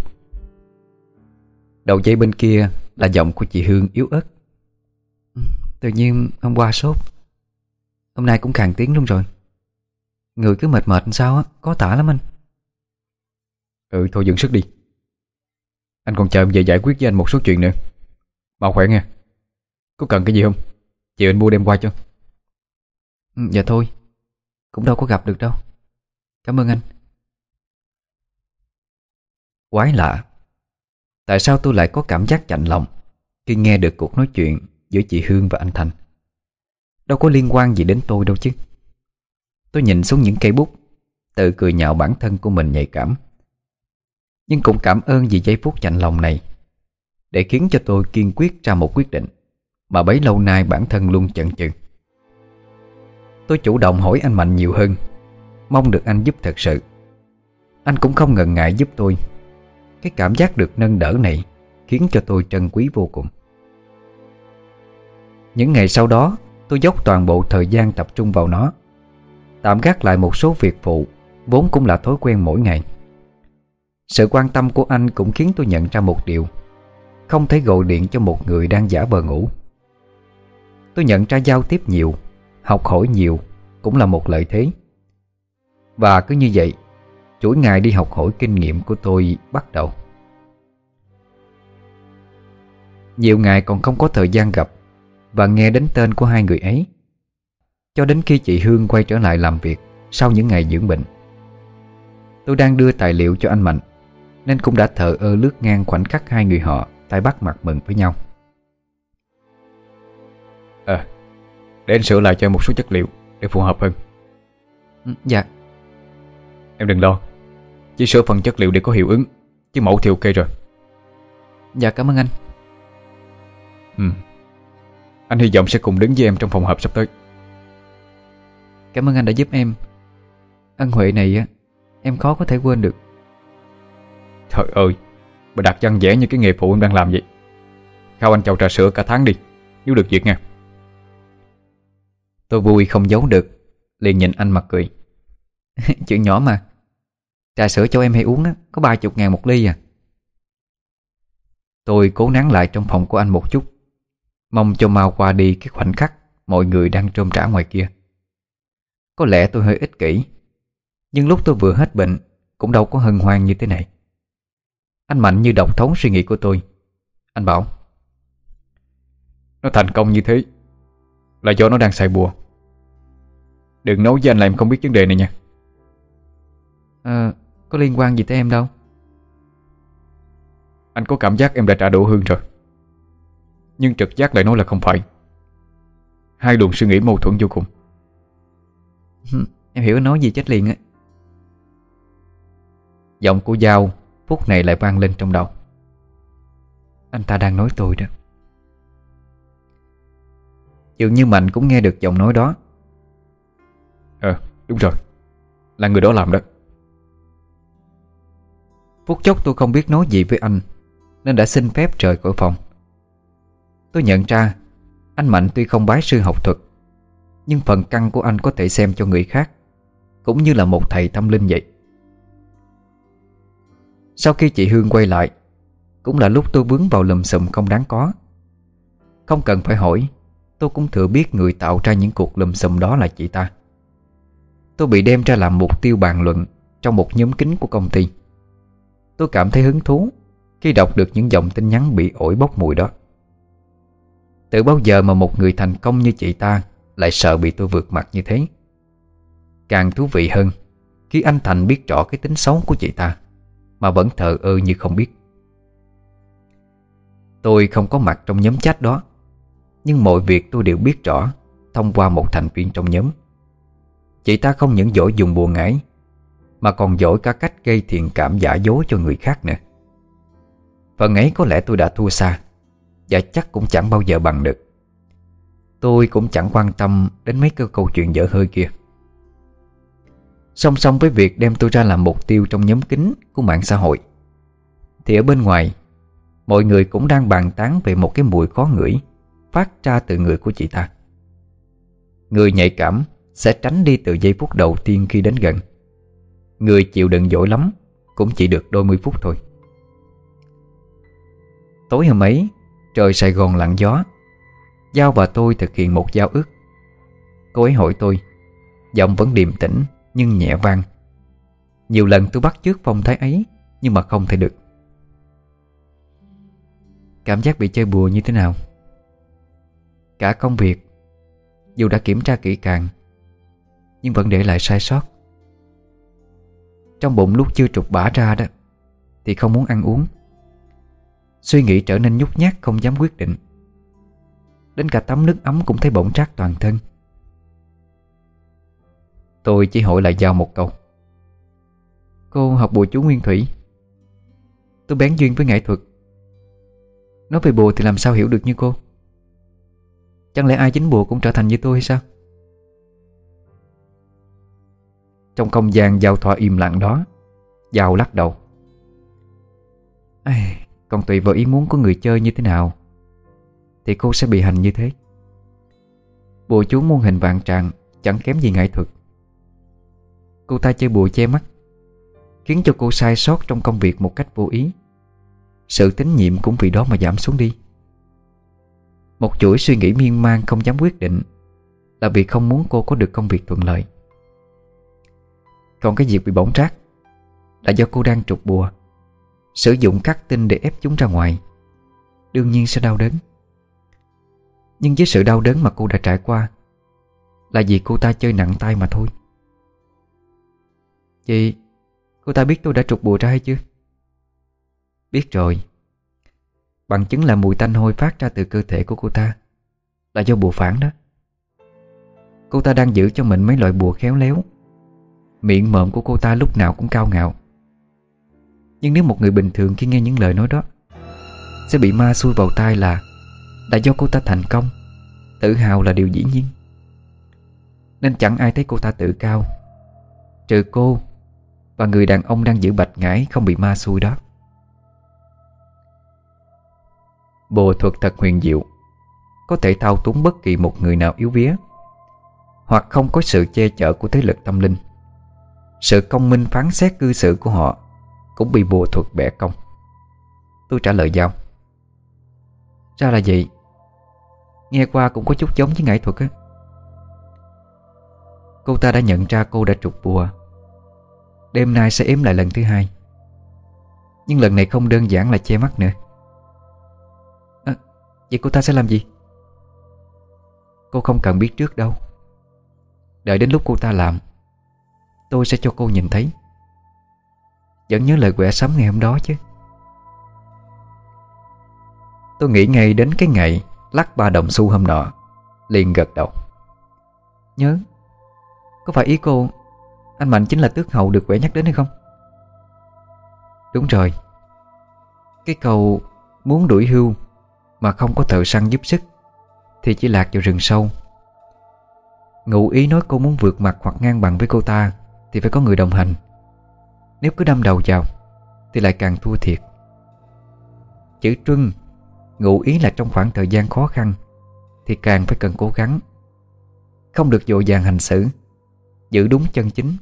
Đầu dây bên kia là giọng của chị Hương yếu ớt Tự nhiên hôm qua sốt. Hôm nay cũng khàn tiếng luôn rồi. Người cứ mệt mệt sao á Có tả lắm anh. Ừ thôi dưỡng sức đi. Anh còn chờ em về giải quyết với anh một số chuyện nữa. Mau khỏe nghe Có cần cái gì không? Chiều anh mua đem qua cho. Ừ, Dạ thôi. Cũng đâu có gặp được đâu. Cảm ơn anh. Quái lạ. Tại sao tôi lại có cảm giác chạnh lòng Khi nghe được cuộc nói chuyện Giữa chị Hương và anh Thành. Đâu có liên quan gì đến tôi đâu chứ. Tôi nhìn xuống những cây bút, Tự cười nhạo bản thân của mình nhạy cảm. Nhưng cũng cảm ơn vì giây phút chạnh lòng này, Để khiến cho tôi kiên quyết ra một quyết định, Mà bấy lâu nay bản thân luôn chần chừ. Tôi chủ động hỏi anh Mạnh nhiều hơn, Mong được anh giúp thật sự. Anh cũng không ngần ngại giúp tôi. Cái cảm giác được nâng đỡ này Khiến cho tôi trân quý vô cùng. Những ngày sau đó, Tôi dốc toàn bộ thời gian tập trung vào nó. Tạm gác lại một số việc phụ Vốn cũng là thói quen mỗi ngày. Sự quan tâm của anh cũng khiến tôi nhận ra một điều. Không thể gọi điện cho một người đang giả vờ ngủ. Tôi nhận ra giao tiếp nhiều, Học hỏi nhiều Cũng là một lợi thế. Và cứ như vậy, Chuỗi ngày đi học hỏi kinh nghiệm của tôi bắt đầu. Nhiều ngày còn không có thời gian gặp và nghe đến tên của hai người ấy. Cho đến khi chị Hương quay trở lại làm việc Sau những ngày dưỡng bệnh Tôi đang đưa tài liệu cho anh Mạnh Nên cũng đã thờ ơ lướt ngang khoảnh khắc hai người họ tay bắt mặt mừng với nhau. Ờ Để anh sửa lại cho em một số chất liệu Để phù hợp hơn. Ừ, Dạ. Em đừng lo Chỉ sửa phần chất liệu để có hiệu ứng Chứ mẫu thì ok rồi. Dạ cảm ơn anh. Ừ Anh hy vọng sẽ cùng đứng với em trong phòng họp sắp tới. Cảm ơn anh đã giúp em. Ân huệ này á Em khó có thể quên được. Trời ơi Bà đặt văn vẽ như cái nghề phụ em đang làm vậy. Khao anh chầu trà sữa cả tháng đi Nếu được việc nha. Tôi vui không giấu được Liền nhìn anh mặt cười. Chuyện nhỏ mà. Trà sữa cho em hay uống á, có ba chục ngàn một ly à. Tôi cố nán lại trong phòng của anh một chút Mong cho mau qua đi cái khoảnh khắc Mọi người đang trôm trả ngoài kia. Có lẽ tôi hơi ích kỷ Nhưng lúc tôi vừa hết bệnh Cũng đâu có hân hoan như thế này. Anh Mạnh như độc thống suy nghĩ của tôi. Anh bảo Nó thành công như thế Là do nó đang xài bùa. Đừng nói với anh là em không biết vấn đề này nha. À, Có liên quan gì tới em đâu? Anh có cảm giác em đã trả đủ hương rồi Nhưng trực giác lại nói là không phải. Hai luồng suy nghĩ mâu thuẫn vô cùng. Em hiểu nói gì chết liền á. Giọng của Giao Phút này lại vang lên trong đầu. Anh ta đang nói tôi đó. Dường như Mạnh cũng nghe được giọng nói đó. Ờ đúng rồi. Là người đó làm đó. Phút chốc tôi không biết nói gì với anh Nên đã xin phép rời khỏi phòng Tôi nhận ra, Anh Mạnh tuy không bái sư học thuật, Nhưng phần căn của anh có thể xem cho người khác, Cũng như là một thầy tâm linh vậy. Sau khi chị Hương quay lại, Cũng là lúc tôi vướng vào lùm xùm không đáng có. Không cần phải hỏi, Tôi cũng thừa biết người tạo ra những cuộc lùm xùm đó là chị ta. Tôi bị đem ra làm mục tiêu bàn luận Trong một nhóm kính của công ty. Tôi cảm thấy hứng thú Khi đọc được những dòng tin nhắn bị ổi bốc mùi đó. Từ bao giờ mà một người thành công như chị ta Lại sợ bị tôi vượt mặt như thế? Càng thú vị hơn, Khi anh Thành biết rõ cái tính xấu của chị ta, Mà vẫn thờ ơ như không biết. Tôi không có mặt trong nhóm chat đó, Nhưng mọi việc tôi đều biết rõ Thông qua một thành viên trong nhóm. Chị ta không những giỏi dùng bùa ngải, Mà còn giỏi cả cách gây thiện cảm giả dối cho người khác nữa. Phần ấy có lẽ tôi đã thua xa và chắc cũng chẳng bao giờ bằng được. Tôi cũng chẳng quan tâm đến mấy cái câu chuyện dở hơi kia. Song song với việc đem tôi ra làm mục tiêu trong nhóm kính của mạng xã hội, Thì ở bên ngoài, Mọi người cũng đang bàn tán về một cái mùi khó ngửi Phát ra từ người của chị ta. Người nhạy cảm sẽ tránh đi từ giây phút đầu tiên khi đến gần. Người chịu đựng dỗi lắm Cũng chỉ được đôi mươi phút thôi. Tối hôm ấy Trời Sài Gòn lặng gió. Giao và tôi thực hiện một giao ước. Cô ấy hỏi tôi, Giọng vẫn điềm tĩnh, nhưng nhẹ vang. Nhiều lần tôi bắt chước phong thái ấy, Nhưng mà không thể được. Cảm giác bị chơi bùa như thế nào? Cả công việc, Dù đã kiểm tra kỹ càng, nhưng vẫn để lại sai sót. Trong bụng lúc chưa trục bả ra đó, Thì không muốn ăn uống. Suy nghĩ trở nên nhút nhát không dám quyết định. Đến cả tắm nước ấm cũng thấy bỗng trát toàn thân. Tôi chỉ hỏi lại Giao một câu. Cô học bùa chú Nguyên Thủy. Tôi bén duyên với nghệ thuật. Nói về bùa thì làm sao hiểu được như cô? Chẳng lẽ ai chính bùa cũng trở thành như tôi hay sao? Trong không gian giao thoa im lặng đó Giao lắc đầu. À, còn tùy vào ý muốn của người chơi như thế nào, Thì cô sẽ bị hành như thế. Bùa chú muôn hình vạn trạng Chẳng kém gì nghệ thuật. Cô ta chơi bùa che mắt, Khiến cho cô sai sót trong công việc một cách vô ý. Sự tín nhiệm cũng vì đó mà giảm xuống đi. Một chuỗi suy nghĩ miên man không dám quyết định Là vì không muốn cô có được công việc thuận lợi. Còn cái việc bị bỏng rác Là do cô đang trục bùa Sử dụng các tinh để ép chúng ra ngoài. Đương nhiên sẽ đau đớn. Nhưng với sự đau đớn mà cô đã trải qua, Là vì cô ta chơi nặng tay mà thôi. Chị, Cô ta biết tôi đã trục bùa ra hay chưa? Biết rồi. Bằng chứng là mùi tanh hôi phát ra từ cơ thể của cô ta Là do bùa phản đó. Cô ta đang giữ cho mình mấy loại bùa khéo léo. Miệng mộm của cô ta lúc nào cũng cao ngạo. Nhưng nếu một người bình thường khi nghe những lời nói đó Sẽ bị ma xui vào tai là Là do cô ta thành công, Tự hào là điều dĩ nhiên. Nên chẳng ai thấy cô ta tự cao, Trừ cô Và người đàn ông đang giữ bạch ngải Không bị ma xui đó. Bồ thuật thật huyền diệu, Có thể thao túng bất kỳ một người nào yếu vía, Hoặc không có sự che chở của thế lực tâm linh. Sự công minh phán xét cư xử của họ cũng bị bùa thuật bẻ cong. Tôi trả lời Giao. Ra là vậy. Nghe qua cũng có chút giống với nghệ thuật á. Cô ta đã nhận ra cô đã trục bùa. Đêm nay sẽ ếm lại lần thứ hai. Nhưng lần này không đơn giản là che mắt nữa. À, vậy cô ta sẽ làm gì? Cô không cần biết trước đâu. Đợi đến lúc cô ta làm, Tôi sẽ cho cô nhìn thấy. Vẫn nhớ lời quẻ sắm ngày hôm đó chứ. Tôi nghĩ ngay đến cái ngày Lắc ba đồng xu hôm nọ, liền gật đầu. Nhớ, Có phải ý cô, Anh Mạnh chính là tước hậu được quẻ nhắc đến hay không? Đúng rồi. Cái câu Muốn đuổi hưu mà không có thợ săn giúp sức Thì chỉ lạc vào rừng sâu. Ngụ ý nói cô muốn vượt mặt hoặc ngang bằng với cô ta Thì phải có người đồng hành. Nếu cứ đâm đầu vào, Thì lại càng thua thiệt. Chữ trưng Ngụ ý là trong khoảng thời gian khó khăn, Thì càng phải cần cố gắng. Không được dội dàng hành xử, Giữ đúng chân chính.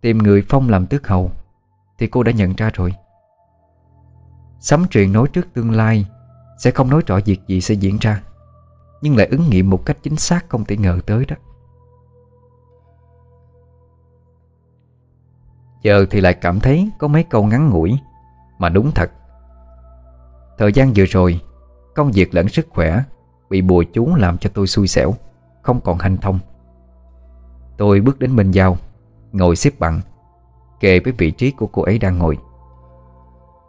Tìm người phong làm tước hầu, Thì cô đã nhận ra rồi. Sắm chuyện nói trước tương lai sẽ không nói rõ việc gì sẽ diễn ra, Nhưng lại ứng nghiệm một cách chính xác không thể ngờ tới đó. Giờ thì lại cảm thấy có mấy câu ngắn ngủi. Mà đúng thật. Thời gian vừa rồi, Công việc lẫn sức khỏe Bị bùa chú làm cho tôi xui xẻo, Không còn hành thông. Tôi bước đến bên giao, Ngồi xếp bằng, Kề với vị trí của cô ấy đang ngồi.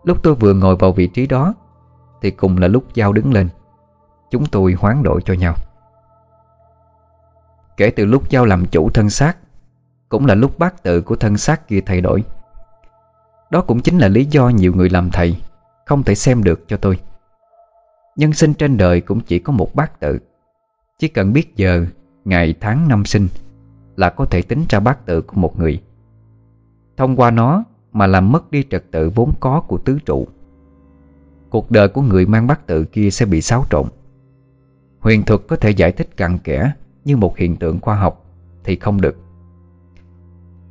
Lúc tôi vừa ngồi vào vị trí đó, thì cùng là lúc Giao đứng lên. Chúng tôi hoán đổi cho nhau. Kể từ lúc Giao làm chủ thân xác cũng là lúc bát tự của thân xác kia thay đổi. Đó cũng chính là lý do nhiều người làm thầy Không thể xem được cho tôi. Nhân sinh trên đời cũng chỉ có một bát tự. Chỉ cần biết giờ, ngày, tháng, năm sinh Là có thể tính ra bát tự của một người. Thông qua nó mà làm mất đi trật tự vốn có của tứ trụ. Cuộc đời của người mang bát tự kia sẽ bị xáo trộn. Huyền thuật có thể giải thích cặn kẽ Như một hiện tượng khoa học Thì không được.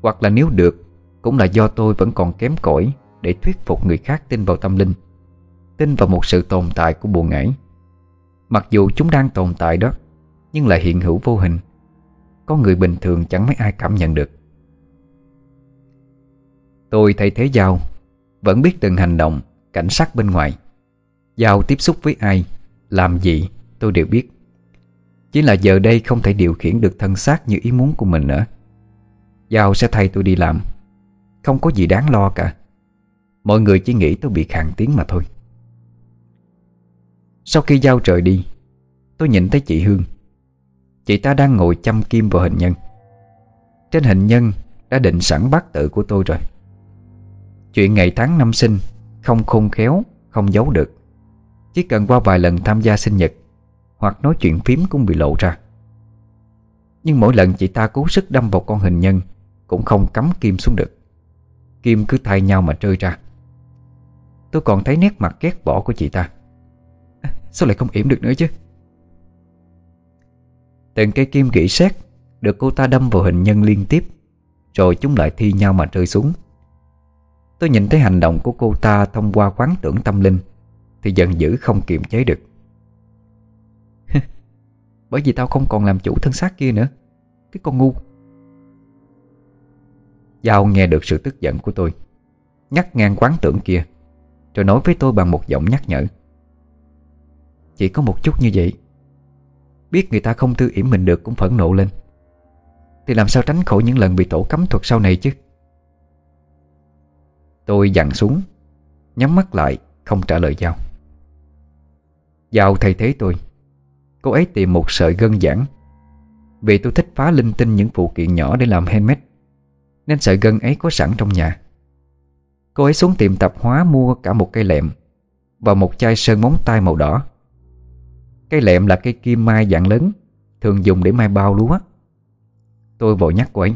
Hoặc là nếu được, Cũng là do tôi vẫn còn kém cỏi Để thuyết phục người khác tin vào tâm linh, Tin vào một sự tồn tại của buồn ngải. Mặc dù chúng đang tồn tại đó, Nhưng lại hiện hữu vô hình, Có người bình thường chẳng mấy ai cảm nhận được. Tôi thay thế giao, Vẫn biết từng hành động, Cảnh sát bên ngoài. Giao tiếp xúc với ai, Làm gì, tôi đều biết. Chỉ là giờ đây không thể điều khiển được thân xác như ý muốn của mình nữa. Giao sẽ thay tôi đi làm. Không có gì đáng lo cả. Mọi người chỉ nghĩ tôi bị khàn tiếng mà thôi. Sau khi Giao trời đi, Tôi nhìn thấy chị Hương. Chị ta đang ngồi chăm kim vào hình nhân. Trên hình nhân Đã định sẵn bát tự của tôi rồi. Chuyện ngày tháng năm sinh Không khôn khéo, Không giấu được. Chỉ cần qua vài lần tham gia sinh nhật, Hoặc nói chuyện phím cũng bị lộ ra. Nhưng mỗi lần chị ta cố sức đâm vào con hình nhân cũng không cắm kim xuống được. Kim cứ thay nhau mà rơi ra. Tôi còn thấy nét mặt ghét bỏ của chị ta. À, Sao lại không yểm được nữa chứ? Từng cây kim gỉ sét Được cô ta đâm vào hình nhân liên tiếp Rồi chúng lại thi nhau mà rơi xuống. Tôi nhìn thấy hành động của cô ta thông qua quán tưởng tâm linh thì giận dữ không kiềm chế được. Bởi vì tao không còn làm chủ thân xác kia nữa. Cái con ngu. Giao nghe được sự tức giận của tôi. Nhắc ngang quán tưởng kia, Rồi nói với tôi bằng một giọng nhắc nhở. Chỉ có một chút như vậy, Biết người ta không tư yểm mình được cũng phẫn nộ lên. Thì làm sao tránh khỏi những lần bị tổ cấm thuật sau này chứ? Tôi dặn xuống, Nhắm mắt lại, Không trả lời Giao. Giao thay thế tôi. Cô ấy tìm một sợi gân giãn Vì tôi thích phá linh tinh những phụ kiện nhỏ để làm handmade. Nên sợi gân ấy có sẵn trong nhà. Cô ấy xuống tiệm tạp hóa mua cả một cây lẹm Và một chai sơn móng tay màu đỏ. Cây lẹm là cây kim mai dạng lớn, Thường dùng để mai bao lúa. Tôi vội nhắc cô ấy.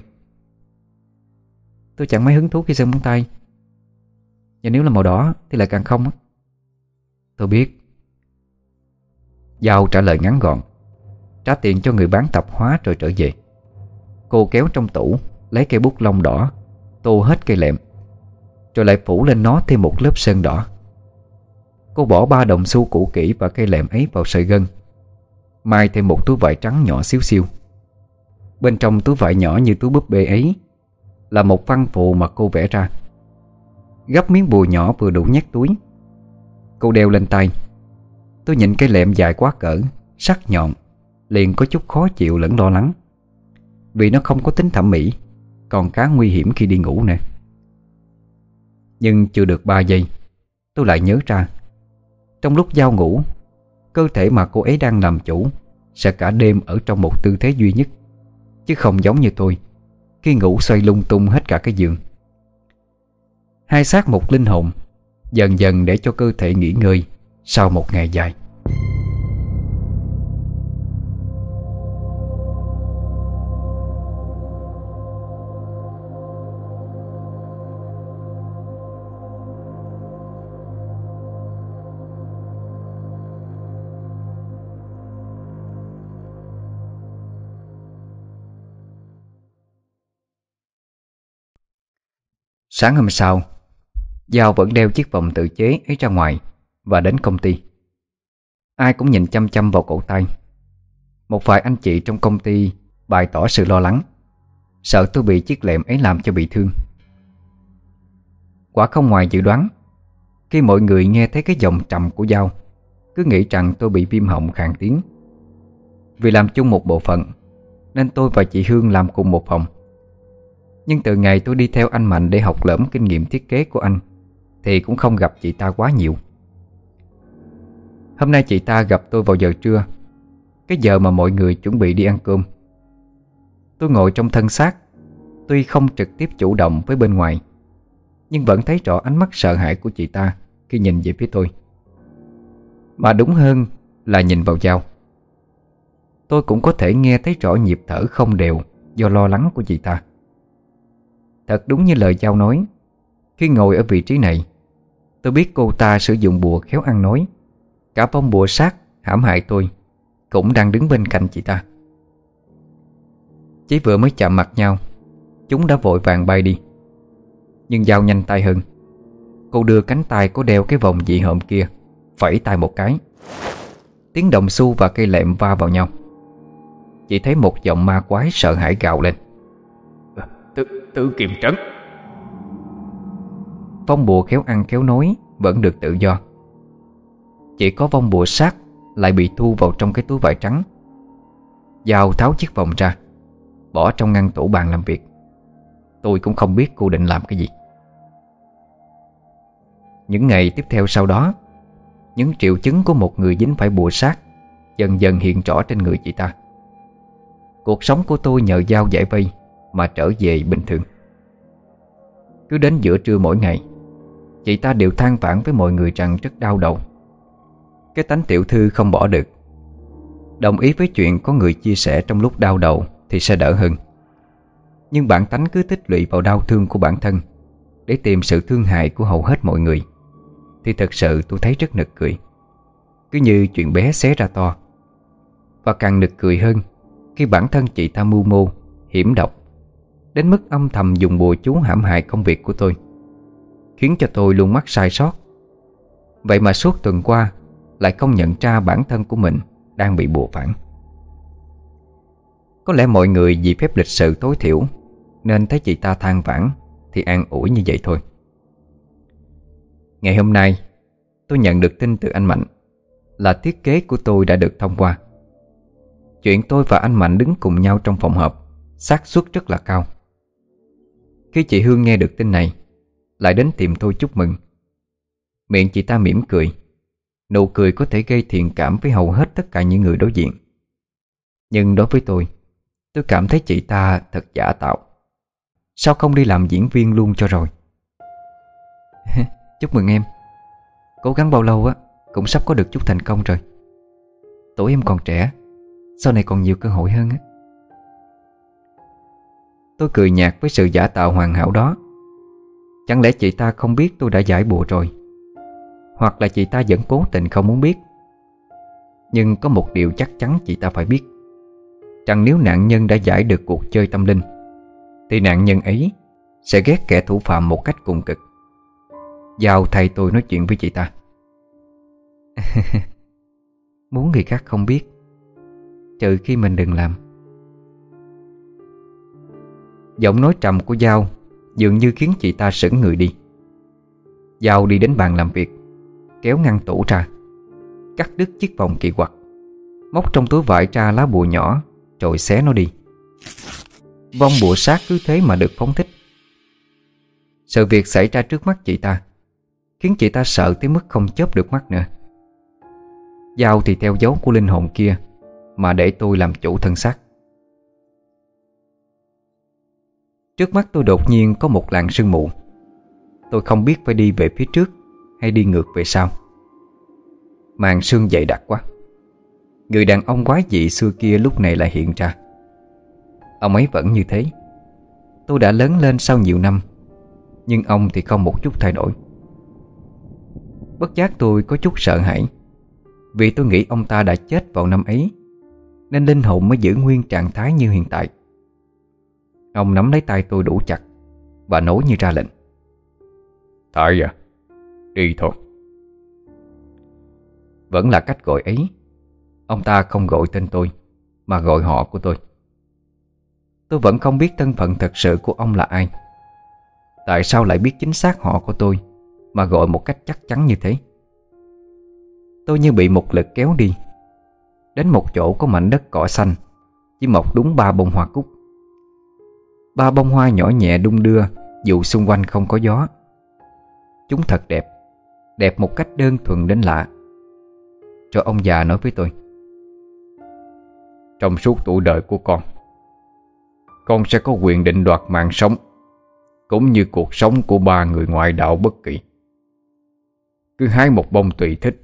Tôi chẳng mấy hứng thú khi sơn móng tay. Và nếu là màu đỏ thì lại càng không Tôi biết. Giao trả lời ngắn gọn. Trả tiền cho người bán tạp hóa rồi trở về. Cô kéo trong tủ. Lấy cây bút lông đỏ, Tô hết cây lẹm Rồi lại phủ lên nó thêm một lớp sơn đỏ. Cô bỏ ba đồng xu cũ kỹ Và cây lẹm ấy vào sợi gân, Mai thêm một túi vải trắng nhỏ xíu xiu. Bên trong túi vải nhỏ như túi búp bê ấy Là một văn phụ mà cô vẽ ra. Gấp miếng bùa nhỏ vừa đủ nhét túi. Cô đeo lên tay. Tôi nhìn cây lẹm dài quá cỡ, Sắc nhọn, Liền có chút khó chịu lẫn lo lắng. Vì nó không có tính thẩm mỹ. Còn khá nguy hiểm khi đi ngủ nè Nhưng chưa được 3 giây, Tôi lại nhớ ra, Trong lúc giao ngủ, Cơ thể mà cô ấy đang làm chủ Sẽ cả đêm ở trong một tư thế duy nhất, Chứ không giống như tôi, Khi ngủ xoay lung tung hết cả cái giường. Hai xác một linh hồn Dần dần để cho cơ thể nghỉ ngơi Sau một ngày dài. Sáng hôm sau, Giao vẫn đeo chiếc vòng tự chế ấy ra ngoài Và đến công ty. Ai cũng nhìn chăm chăm vào cổ tay Một vài anh chị trong công ty Bày tỏ sự lo lắng. Sợ tôi bị chiếc lệm ấy làm cho bị thương. Quả không ngoài dự đoán, Khi mọi người nghe thấy cái giọng trầm của Giao, Cứ nghĩ rằng tôi bị viêm họng khàn tiếng. Vì làm chung một bộ phận, Nên tôi và chị Hương làm cùng một phòng nhưng từ ngày tôi đi theo anh Mạnh để học lỡm kinh nghiệm thiết kế của anh, Thì cũng không gặp chị ta quá nhiều. Hôm nay chị ta gặp tôi vào giờ trưa, Cái giờ mà mọi người chuẩn bị đi ăn cơm. Tôi ngồi trong thân xác, Tuy không trực tiếp chủ động với bên ngoài, Nhưng vẫn thấy rõ ánh mắt sợ hãi của chị ta Khi nhìn về phía tôi. Mà đúng hơn là nhìn vào dao Tôi cũng có thể nghe thấy rõ nhịp thở không đều Do lo lắng của chị ta. Thật đúng như lời Giao nói. Khi ngồi ở vị trí này, Tôi biết cô ta sử dụng bùa khéo ăn nói. Cả bông bùa sát hãm hại tôi, Cũng đang đứng bên cạnh chị ta. Chỉ vừa mới chạm mặt nhau, Chúng đã vội vàng bay đi. Nhưng Giao nhanh tay hơn. Cô đưa cánh tay có đeo cái vòng dị hợm kia, Phẩy tay một cái. Tiếng động xu và cây lệm va vào nhau. Chỉ thấy một giọng ma quái sợ hãi gào lên. Tự, kiềm trấn. Vong bùa khéo ăn khéo nói Vẫn được tự do. Chỉ có vong bùa sát Lại bị thu vào trong cái túi vải trắng. Giao tháo chiếc vòng ra Bỏ trong ngăn tủ bàn làm việc. Tôi cũng không biết cô định làm cái gì. Những ngày tiếp theo sau đó Những triệu chứng của một người dính phải bùa sát Dần dần hiện rõ trên người chị ta. Cuộc sống của tôi nhờ giao giải vây mà trở về bình thường. Cứ đến giữa trưa mỗi ngày, Chị ta đều than vãn với mọi người rằng rất đau đầu. Cái tánh tiểu thư không bỏ được. Đồng ý với chuyện có người chia sẻ trong lúc đau đầu Thì sẽ đỡ hơn. Nhưng bản tánh cứ tích lũy vào đau thương của bản thân Để tìm sự thương hại của hầu hết mọi người, Thì thật sự tôi thấy rất nực cười. Cứ như chuyện bé xé ra to. Và càng nực cười hơn Khi bản thân chị ta mưu mô, Hiểm độc Đến mức âm thầm dùng bùa chú hãm hại công việc của tôi, Khiến cho tôi luôn mắc sai sót. Vậy mà suốt tuần qua, Lại không nhận ra bản thân của mình Đang bị bùa phản. Có lẽ mọi người vì phép lịch sự tối thiểu, Nên thấy chị ta than vãn Thì an ủi như vậy thôi. Ngày hôm nay, Tôi nhận được tin từ anh Mạnh Là thiết kế của tôi đã được thông qua. Chuyện tôi và anh Mạnh đứng cùng nhau trong phòng họp xác suất rất là cao. Khi chị Hương nghe được tin này, Lại đến tìm tôi chúc mừng. Miệng chị ta mỉm cười, Nụ cười có thể gây thiện cảm với hầu hết tất cả những người đối diện. Nhưng đối với tôi Tôi cảm thấy chị ta thật giả tạo. Sao không đi làm diễn viên luôn cho rồi? Chúc mừng em. Cố gắng bao lâu á, Cũng sắp có được chút thành công rồi. Tuổi em còn trẻ, Sau này còn nhiều cơ hội hơn á. Tôi cười nhạt với sự giả tạo hoàn hảo đó. Chẳng lẽ chị ta không biết tôi đã giải bùa rồi? Hoặc là chị ta vẫn cố tình không muốn biết? Nhưng có một điều chắc chắn chị ta phải biết. Rằng nếu nạn nhân đã giải được cuộc chơi tâm linh, Thì nạn nhân ấy Sẽ ghét kẻ thủ phạm một cách cùng cực. Giao thầy tôi nói chuyện với chị ta. Muốn người khác không biết, Trừ khi mình đừng làm. Giọng nói trầm của Giao Dường như khiến chị ta sững người đi. Giao đi đến bàn làm việc, Kéo ngăn tủ ra, Cắt đứt chiếc vòng kỳ quặc Móc trong túi vải ra lá bùa nhỏ, Rồi xé nó đi. Vong bùa sát cứ thế mà được phóng thích. Sự việc xảy ra trước mắt chị ta, Khiến chị ta sợ tới mức không chớp được mắt nữa. Giao thì theo dấu của linh hồn kia, Mà để tôi làm chủ thân xác. Trước mắt tôi đột nhiên có một làn sương mù. Tôi không biết phải đi về phía trước Hay đi ngược về sau. Màn sương dày đặc quá. Người đàn ông quái dị xưa kia lúc này lại hiện ra. Ông ấy vẫn như thế. Tôi đã lớn lên sau nhiều năm, Nhưng ông thì không một chút thay đổi. Bất giác tôi có chút sợ hãi. Vì tôi nghĩ ông ta đã chết vào năm ấy, Nên linh hồn mới giữ nguyên trạng thái như hiện tại. Ông nắm lấy tay tôi đủ chặt Và nói như ra lệnh. Tại à Đi thôi. Vẫn là cách gọi ấy. Ông ta không gọi tên tôi Mà gọi họ của tôi. Tôi vẫn không biết thân phận thật sự của ông là ai. Tại sao lại biết chính xác họ của tôi Mà gọi một cách chắc chắn như thế? Tôi như bị một lực kéo đi. Đến một chỗ có mảnh đất cỏ xanh Chỉ mọc đúng ba bông hoa cúc Ba bông hoa nhỏ nhẹ đung đưa, Dù xung quanh không có gió. Chúng thật đẹp Đẹp một cách đơn thuần đến lạ. Cho ông già nói với tôi. Trong suốt tuổi đời của con Con sẽ có quyền định đoạt mạng sống, Cũng như cuộc sống của ba người ngoại đạo bất kỳ. Cứ hái một bông tùy thích,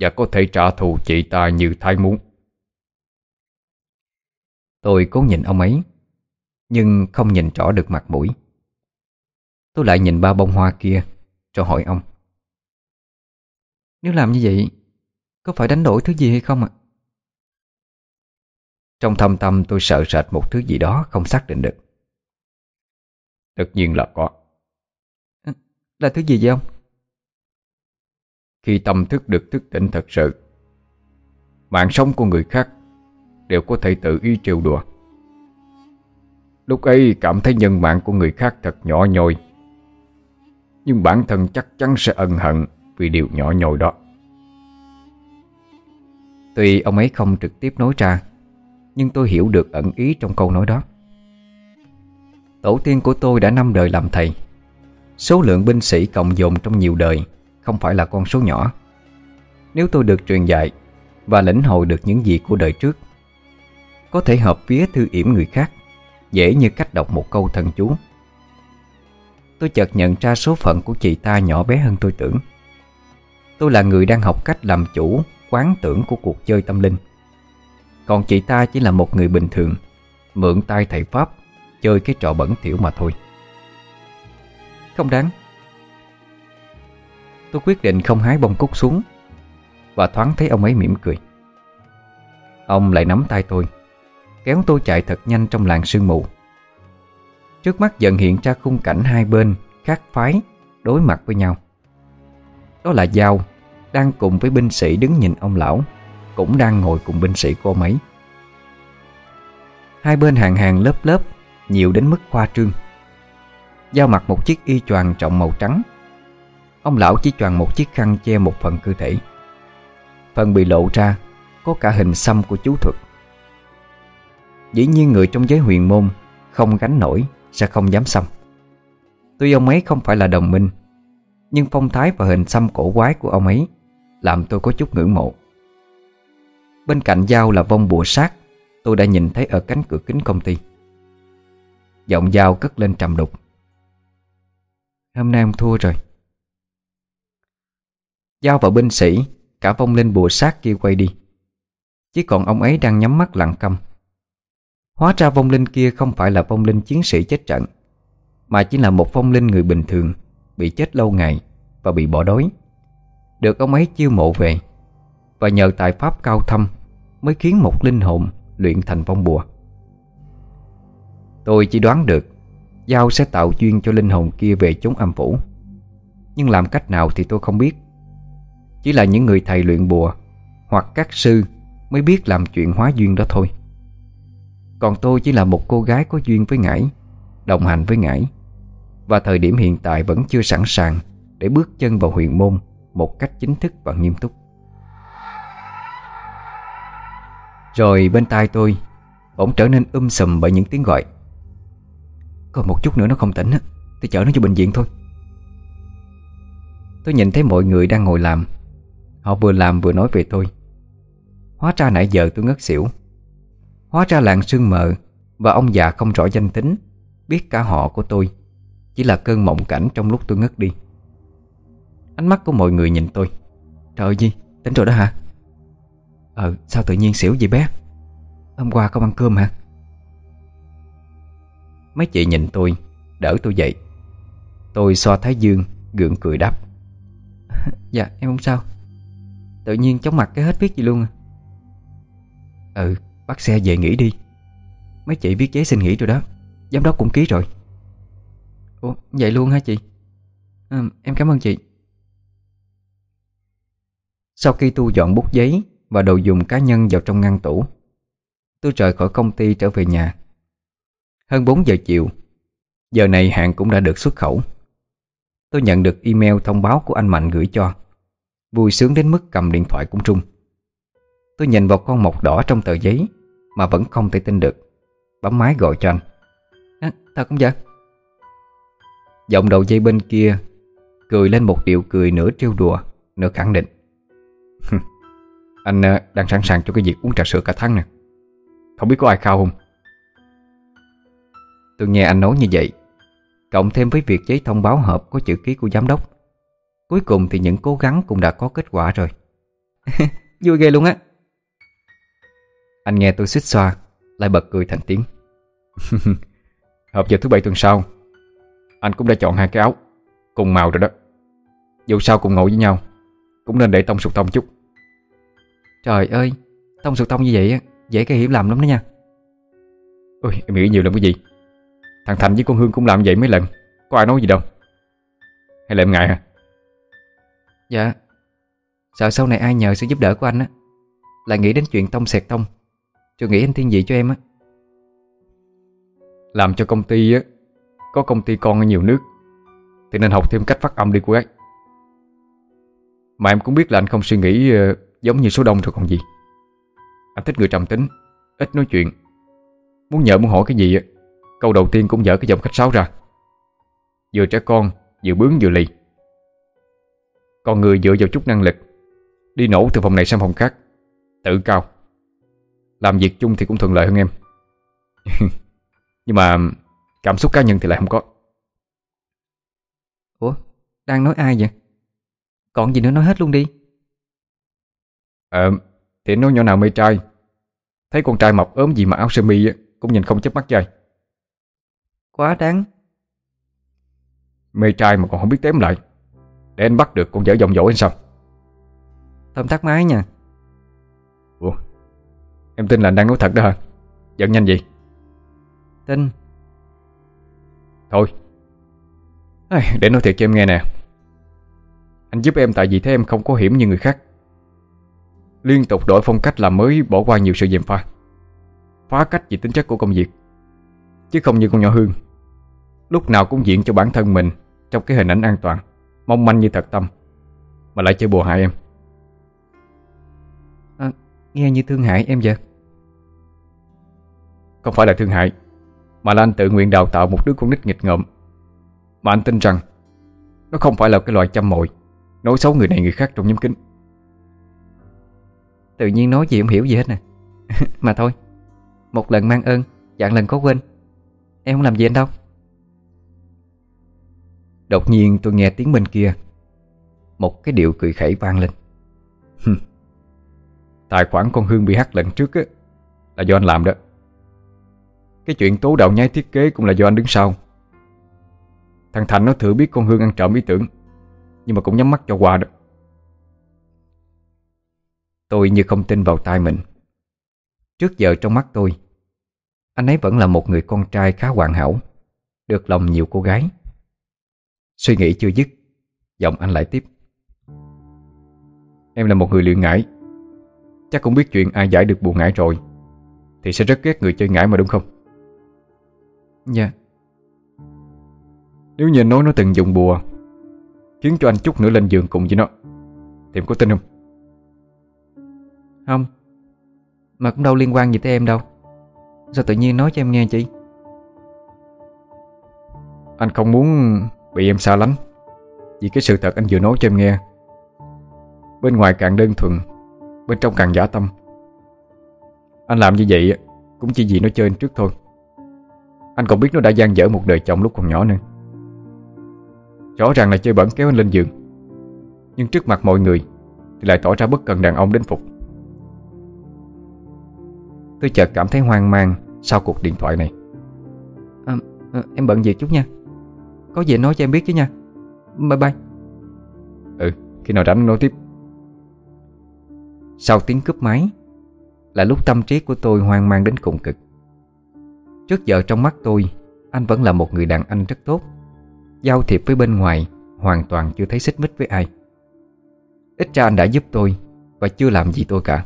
Và có thể trả thù chị ta như thái muốn. Tôi cố nhìn ông ấy nhưng không nhìn rõ được mặt mũi Tôi lại nhìn ba bông hoa kia Rồi hỏi ông Nếu làm như vậy Có phải đánh đổi thứ gì hay không ạ? Trong thâm tâm tôi sợ sệt một thứ gì đó Không xác định được Tất nhiên là có Là thứ gì vậy ông? Khi tâm thức được thức tỉnh thật sự Mạng sống của người khác Đều có thể tự ý trêu đùa Lúc ấy cảm thấy nhân mạng của người khác thật nhỏ nhoi. Nhưng bản thân chắc chắn sẽ ân hận Vì điều nhỏ nhoi đó. Tuy ông ấy không trực tiếp nói ra, Nhưng tôi hiểu được ẩn ý trong câu nói đó. Tổ tiên của tôi đã năm đời làm thầy. Số lượng binh sĩ cộng dồn trong nhiều đời Không phải là con số nhỏ. Nếu tôi được truyền dạy Và lĩnh hội được những gì của đời trước, Có thể hợp vía thư yểm người khác Dễ như cách đọc một câu thần chú. Tôi chợt nhận ra số phận của chị ta nhỏ bé hơn tôi tưởng. Tôi là người đang học cách làm chủ, Quán tưởng của cuộc chơi tâm linh. Còn chị ta chỉ là một người bình thường, Mượn tay thầy Pháp, Chơi cái trò bẩn thỉu mà thôi. Không đáng. Tôi quyết định không hái bông cúc xuống, Và thoáng thấy ông ấy mỉm cười. Ông lại nắm tay tôi. Kéo tôi chạy thật nhanh trong làng sương mù. Trước mắt dần hiện ra khung cảnh hai bên Khác phái, Đối mặt với nhau. Đó là Giao, Đang cùng với binh sĩ đứng nhìn ông lão, Cũng đang ngồi cùng binh sĩ cô mấy. Hai bên hàng hàng lớp lớp, Nhiều đến mức khoa trương. Giao mặc một chiếc y choàng trọng màu trắng. Ông lão chỉ choàng một chiếc khăn che một phần cơ thể. Phần bị lộ ra, Có cả hình xăm của chú thuật. Dĩ nhiên người trong giới huyền môn Không gánh nổi Sẽ không dám xăm Tuy ông ấy không phải là đồng minh, Nhưng phong thái và hình xăm cổ quái của ông ấy Làm tôi có chút ngưỡng mộ. Bên cạnh dao là vong bùa sát, Tôi đã nhìn thấy ở cánh cửa kính công ty. Giọng dao cất lên trầm đục. Hôm nay ông thua rồi. Giao và binh sĩ Cả vong linh bùa sát kia quay đi. Chỉ còn ông ấy đang nhắm mắt lặng câm Hóa ra vong linh kia không phải là vong linh chiến sĩ chết trận, Mà chỉ là một vong linh người bình thường, Bị chết lâu ngày Và bị bỏ đói. Được ông ấy chiêu mộ về, Và nhờ tài pháp cao thâm Mới khiến một linh hồn luyện thành vong bùa. Tôi chỉ đoán được, Giao sẽ tạo duyên cho linh hồn kia về chốn âm phủ. Nhưng làm cách nào thì tôi không biết. Chỉ là những người thầy luyện bùa Hoặc các sư Mới biết làm chuyện hóa duyên đó thôi. Còn tôi chỉ là một cô gái có duyên với ngải, Đồng hành với ngải. Và thời điểm hiện tại vẫn chưa sẵn sàng Để bước chân vào huyền môn Một cách chính thức và nghiêm túc. Rồi bên tai tôi Bỗng trở nên um sùm bởi những tiếng gọi. Còn một chút nữa nó không tỉnh Thì chở nó cho bệnh viện thôi. Tôi nhìn thấy mọi người đang ngồi làm. Họ vừa làm vừa nói về tôi. Hóa ra nãy giờ tôi ngất xỉu. Hóa ra làng sương mờ Và ông già không rõ danh tính Biết cả họ của tôi. Chỉ là cơn mộng cảnh trong lúc tôi ngất đi. Ánh mắt của mọi người nhìn tôi. Trời gì, tỉnh rồi đó hả? Ờ sao tự nhiên xỉu vậy bé? Hôm qua không ăn cơm hả? Mấy chị nhìn tôi Đỡ tôi dậy. Tôi xoa thái dương gượng cười đáp. Dạ em không sao. Tự nhiên chóng mặt cái hết biết gì luôn à. Ừ bắt xe về nghỉ đi Mấy chị viết giấy xin nghỉ rồi đó Giám đốc cũng ký rồi Ủa vậy luôn hả chị à, Em cảm ơn chị Sau khi tu dọn bút giấy và đồ dùng cá nhân vào trong ngăn tủ. Tôi rời khỏi công ty trở về nhà. Hơn 4 giờ chiều, giờ này hàng cũng đã được xuất khẩu. Tôi nhận được email thông báo của anh Mạnh gửi cho. Vui sướng đến mức cầm điện thoại cũng trung Tôi nhìn vào con mọc đỏ trong tờ giấy mà vẫn không thể tin được. Bấm máy gọi cho anh. À, thật không vậy? Giọng đầu dây bên kia cười lên một điệu cười nửa trêu đùa, nửa khẳng định. Anh ờ, đang sẵn sàng cho cái việc uống trà sữa cả tháng nè Không biết có ai khao không Tôi nghe anh nói như vậy Cộng thêm với việc giấy thông báo hộp có chữ ký của giám đốc Cuối cùng thì những cố gắng cũng đã có kết quả rồi Vui ghê luôn á Anh nghe tôi xích xoa Lại bật cười thành tiếng. Hộp giờ thứ bảy tuần sau Anh cũng đã chọn hai cái áo Cùng màu rồi đó. Dù sao cùng ngồi với nhau Cũng nên để tông sụt tông chút. Trời ơi Tông sụt tông như vậy Dễ gây hiểu lầm lắm đó nha. Ôi em nghĩ nhiều làm cái gì? Thằng Thành với con Hương cũng làm vậy mấy lần Có ai nói gì đâu. Hay là em ngại hả? Dạ Sợ sau này ai nhờ sự giúp đỡ của anh á Lại nghĩ đến chuyện tông xẹt tông rồi nghĩ anh thiên vị cho em á. Làm cho công ty á, Có công ty con ở nhiều nước, Thì nên học thêm cách phát âm đi cô ấy Mà em cũng biết là anh không suy nghĩ ờ, Giống như số đông rồi còn gì. Anh thích người trầm tính, Ít nói chuyện. Muốn nhờ muốn hỏi cái gì Câu đầu tiên cũng dở cái giọng khách sáo ra. Vừa trẻ con, Vừa bướng vừa lì. Con người dựa vào chút năng lực, Đi nổ từ phòng này sang phòng khác, Tự cao. Làm việc chung thì cũng thuận lợi hơn em. Nhưng mà Cảm xúc cá nhân thì lại không có. Ủa Đang nói ai vậy? Còn gì nữa nói hết luôn đi. Ờ Thì nói nhỏ nào mê trai. Thấy con trai mập ốm gì mà áo sơ mi Cũng nhìn không chớp mắt chơi Quá đáng. Mê trai mà còn không biết tém lại. Để anh bắt được con dở dòng dỗ anh sao? Thơm tắt máy nha. Ủa Em tin là anh đang nói thật đó hả? Giận nhanh gì Tin. Thôi. Để nói thiệt cho em nghe nè. Anh giúp em tại vì thấy em không có hiểm như người khác. Liên tục đổi phong cách làm mới bỏ qua nhiều sự dèm pha. Phá cách về tính chất của công việc. Chứ không như con nhỏ Hương. Lúc nào cũng diện cho bản thân mình Trong cái hình ảnh an toàn. Mong manh như thật tâm. Mà lại chơi bùa hại em Nghe như thương hại em vậy. Không phải là thương hại Mà là anh tự nguyện đào tạo một đứa con nít nghịch ngợm. Mà anh tin rằng, Nó không phải là cái loại chăm mồi, Nói xấu người này người khác trong nhóm kính. Tự nhiên nói gì không hiểu gì hết nè. Mà thôi, Một lần mang ơn Dạng lần có quên. Em không làm gì anh đâu. Đột nhiên tôi nghe tiếng bên kia, Một cái điệu cười khẩy vang lên. Tài khoản con Hương bị hắt lần trước á, Là do anh làm đó. Cái chuyện tố đạo nhái thiết kế cũng là do anh đứng sau. Thằng Thành nó thừa biết con Hương ăn trộm ý tưởng, Nhưng mà cũng nhắm mắt cho qua đó. Tôi như không tin vào tai mình. Trước giờ trong mắt tôi, Anh ấy vẫn là một người con trai khá hoàn hảo, Được lòng nhiều cô gái. Suy nghĩ chưa dứt, Giọng anh lại tiếp. Em là một người luyện ngải Chắc cũng biết chuyện ai giải được buồn ngải rồi. Thì sẽ rất ghét người chơi ngải mà đúng không? Dạ. Nếu như nói nó từng dùng bùa Khiến cho anh chút nữa lên giường cùng với nó Thì em có tin không? Không. Mà cũng đâu liên quan gì tới em đâu. Sao tự nhiên nói cho em nghe chị Anh không muốn bị em xa lánh. Vì cái sự thật anh vừa nói cho em nghe Bên ngoài càng đơn thuần Bên trong càng giả tâm. Anh làm như vậy Cũng chỉ vì nó chơi anh trước thôi. Anh còn biết nó đã gian dở một đời chồng lúc còn nhỏ nữa. Rõ ràng là chơi bẩn kéo anh lên giường. Nhưng trước mặt mọi người Thì lại tỏ ra bất cần đàn ông đến phục. Tôi chợt cảm thấy hoang mang Sau cuộc điện thoại này. À, à, Em bận việc chút nha. Có gì nói cho em biết chứ nha. Bye bye. Ừ khi nào rảnh nói tiếp sau tiếng cướp máy, Là lúc tâm trí của tôi hoang mang đến cùng cực. Trước giờ trong mắt tôi, Anh vẫn là một người đàn anh rất tốt. Giao thiệp với bên ngoài Hoàn toàn chưa thấy xích mích với ai. Ít ra anh đã giúp tôi Và chưa làm gì tôi cả.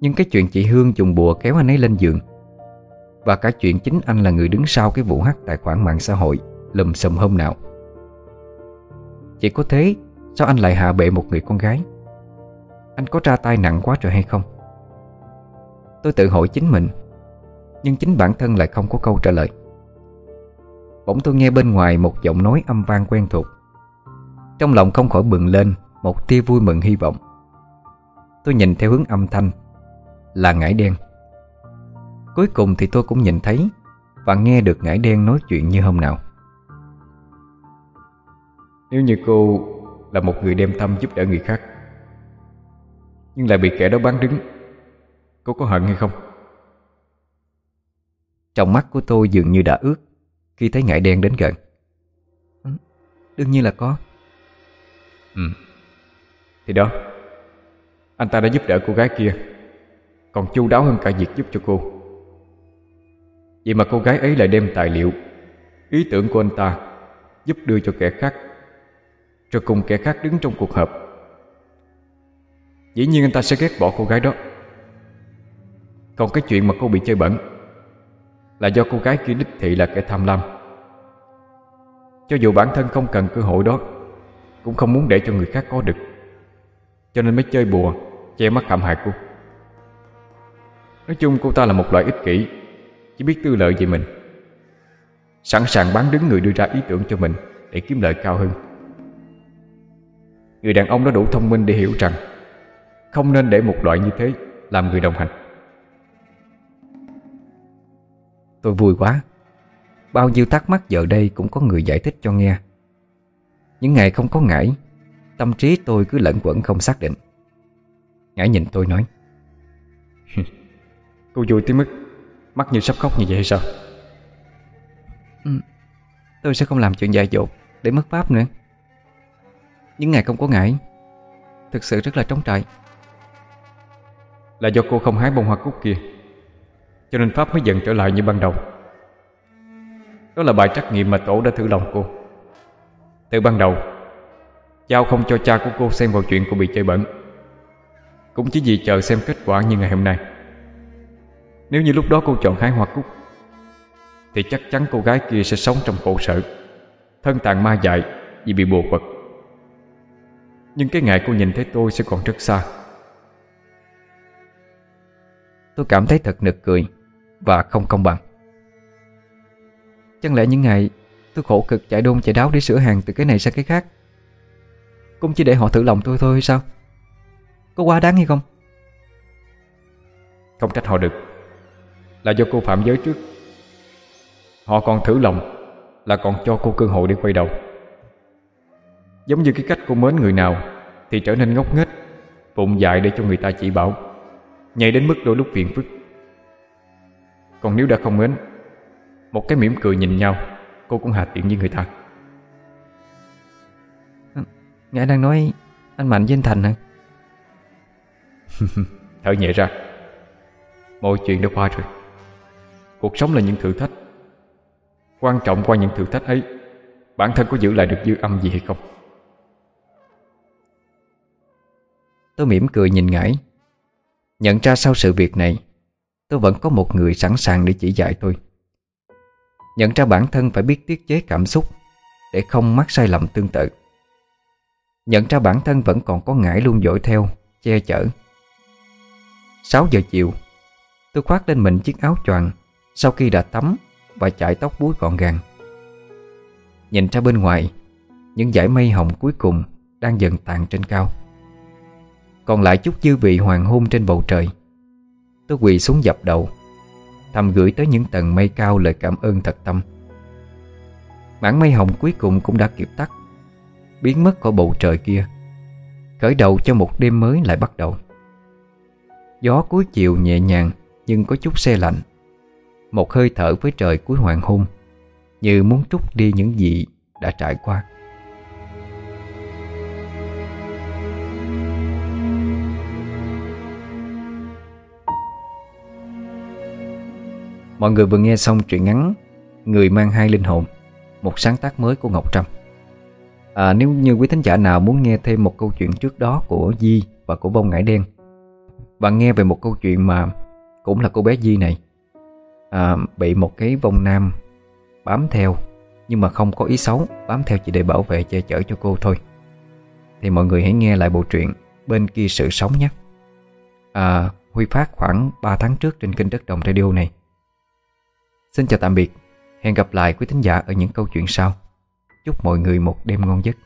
Nhưng cái chuyện chị Hương dùng bùa kéo anh ấy lên giường Và cả chuyện chính anh là người đứng sau cái vụ hack tài khoản mạng xã hội Lùm xùm hôm nào. Chỉ có thế, Sao anh lại hạ bệ một người con gái? Anh có ra tay nặng quá rồi hay không? Tôi tự hỏi chính mình, Nhưng chính bản thân lại không có câu trả lời. Bỗng tôi nghe bên ngoài một giọng nói âm vang quen thuộc. Trong lòng không khỏi bừng lên Một tia vui mừng hy vọng. Tôi nhìn theo hướng âm thanh, Là ngải đen. Cuối cùng thì tôi cũng nhìn thấy Và nghe được ngải đen nói chuyện như hôm nào. Nếu như cô là một người đem tâm giúp đỡ người khác nhưng lại bị kẻ đó bán đứng. Cô có hận hay không? Trong mắt của tôi dường như đã ướt Khi thấy ngải đen đến gần. Ừ, Đương nhiên là có. Ừ. Thì đó Anh ta đã giúp đỡ cô gái kia Còn chu đáo hơn cả việc giúp cho cô. Vậy mà cô gái ấy lại đem tài liệu Ý tưởng của anh ta Giúp đưa cho kẻ khác Rồi cùng kẻ khác đứng trong cuộc họp Dĩ nhiên anh ta sẽ ghét bỏ cô gái đó. Còn cái chuyện mà cô bị chơi bẩn Là do cô gái kia đích thị là kẻ tham lam. Cho dù bản thân không cần cơ hội đó, Cũng không muốn để cho người khác có được. Cho nên mới chơi bùa, Che mắt hãm hại cô. Nói chung cô ta là một loại ích kỷ, Chỉ biết tư lợi về mình. Sẵn sàng bán đứng người đưa ra ý tưởng cho mình Để kiếm lợi cao hơn. Người đàn ông đó đủ thông minh để hiểu rằng không nên để một loại như thế Làm người đồng hành. Tôi vui quá. Bao nhiêu thắc mắc giờ đây cũng có người giải thích cho nghe. Những ngày không có ngải Tâm trí tôi cứ lẫn quẩn không xác định. Ngải nhìn tôi nói Cô vui tới mức Mắt như sắp khóc như vậy hay sao? Ừ, Tôi sẽ không làm chuyện dại dột Để mất pháp nữa. Những ngày không có ngải Thực sự rất là trống trải là do cô không hái bông hoa cúc kia. Cho nên Pháp mới dần trở lại như ban đầu. Đó là bài trắc nghiệm mà tổ đã thử lòng cô. Từ ban đầu Giao không cho cha của cô xem vào chuyện cô bị chơi bẩn. Cũng chỉ vì chờ xem kết quả như ngày hôm nay. Nếu như lúc đó cô chọn hái hoa cúc, Thì chắc chắn cô gái kia sẽ sống trong khổ sở, Thân tàn ma dại Vì bị buộc vật Nhưng cái ngày cô nhìn thấy tôi sẽ còn rất xa. Tôi cảm thấy thật nực cười Và không công bằng. Chẳng lẽ những ngày Tôi khổ cực chạy đôn chạy đáo để sửa hàng từ cái này sang cái khác? Cũng chỉ để họ thử lòng tôi thôi hay sao? Có quá đáng hay không? Không trách họ được. Là do cô phạm giới trước. Họ còn thử lòng Là còn cho cô cơ hội để quay đầu. Giống như cái cách cô mến người nào Thì trở nên ngốc nghếch Bụng dại để cho người ta chỉ bảo. Nhảy đến mức đôi lúc phiền phức. Còn nếu đã không mến Một cái mỉm cười nhìn nhau Cô cũng hạ tiện với người ta. Nghe đang nói anh Mạnh với anh Thành hả? Thở nhẹ ra. Mọi chuyện đã qua rồi. Cuộc sống là những thử thách. Quan trọng qua những thử thách ấy Bản thân có giữ lại được dư âm gì hay không? Tôi mỉm cười nhìn ngải Nhận ra sau sự việc này, Tôi vẫn có một người sẵn sàng để chỉ dạy tôi. Nhận ra bản thân phải biết tiết chế cảm xúc Để không mắc sai lầm tương tự. Nhận ra bản thân vẫn còn có ngải luôn dội theo, Che chở. 6 giờ chiều, Tôi khoác lên mình chiếc áo choàng Sau khi đã tắm Và chải tóc búi gọn gàng. Nhìn ra bên ngoài, Những dải mây hồng cuối cùng Đang dần tàn trên cao. Còn lại chút dư vị hoàng hôn trên bầu trời. Tôi quỳ xuống dập đầu, Thầm gửi tới những tầng mây cao lời cảm ơn thật tâm. Mảng mây hồng cuối cùng cũng đã kịp tắt, Biến mất khỏi bầu trời kia. Khởi đầu cho một đêm mới lại bắt đầu. Gió cuối chiều nhẹ nhàng Nhưng có chút xe lạnh. Một hơi thở với trời cuối hoàng hôn, Như muốn trút đi những gì đã trải qua. Mọi người vừa nghe xong truyện ngắn Người mang hai linh hồn Một sáng tác mới của Ngọc Trâm. À, Nếu như quý thính giả nào muốn nghe thêm một câu chuyện trước đó của Di và của Bông Ngải Đen Và nghe về một câu chuyện mà cũng là cô bé Di này à, Bị một cái vong nam bám theo Nhưng mà không có ý xấu Bám theo chỉ để bảo vệ che chở cho cô thôi. Thì mọi người hãy nghe lại bộ truyện Bên kia sự sống nhé. À, Huy phát khoảng 3 tháng trước trên kênh Đất Đồng Radio này. Xin chào tạm biệt. Hẹn gặp lại quý thính giả ở những câu chuyện sau. Chúc mọi người một đêm ngon giấc.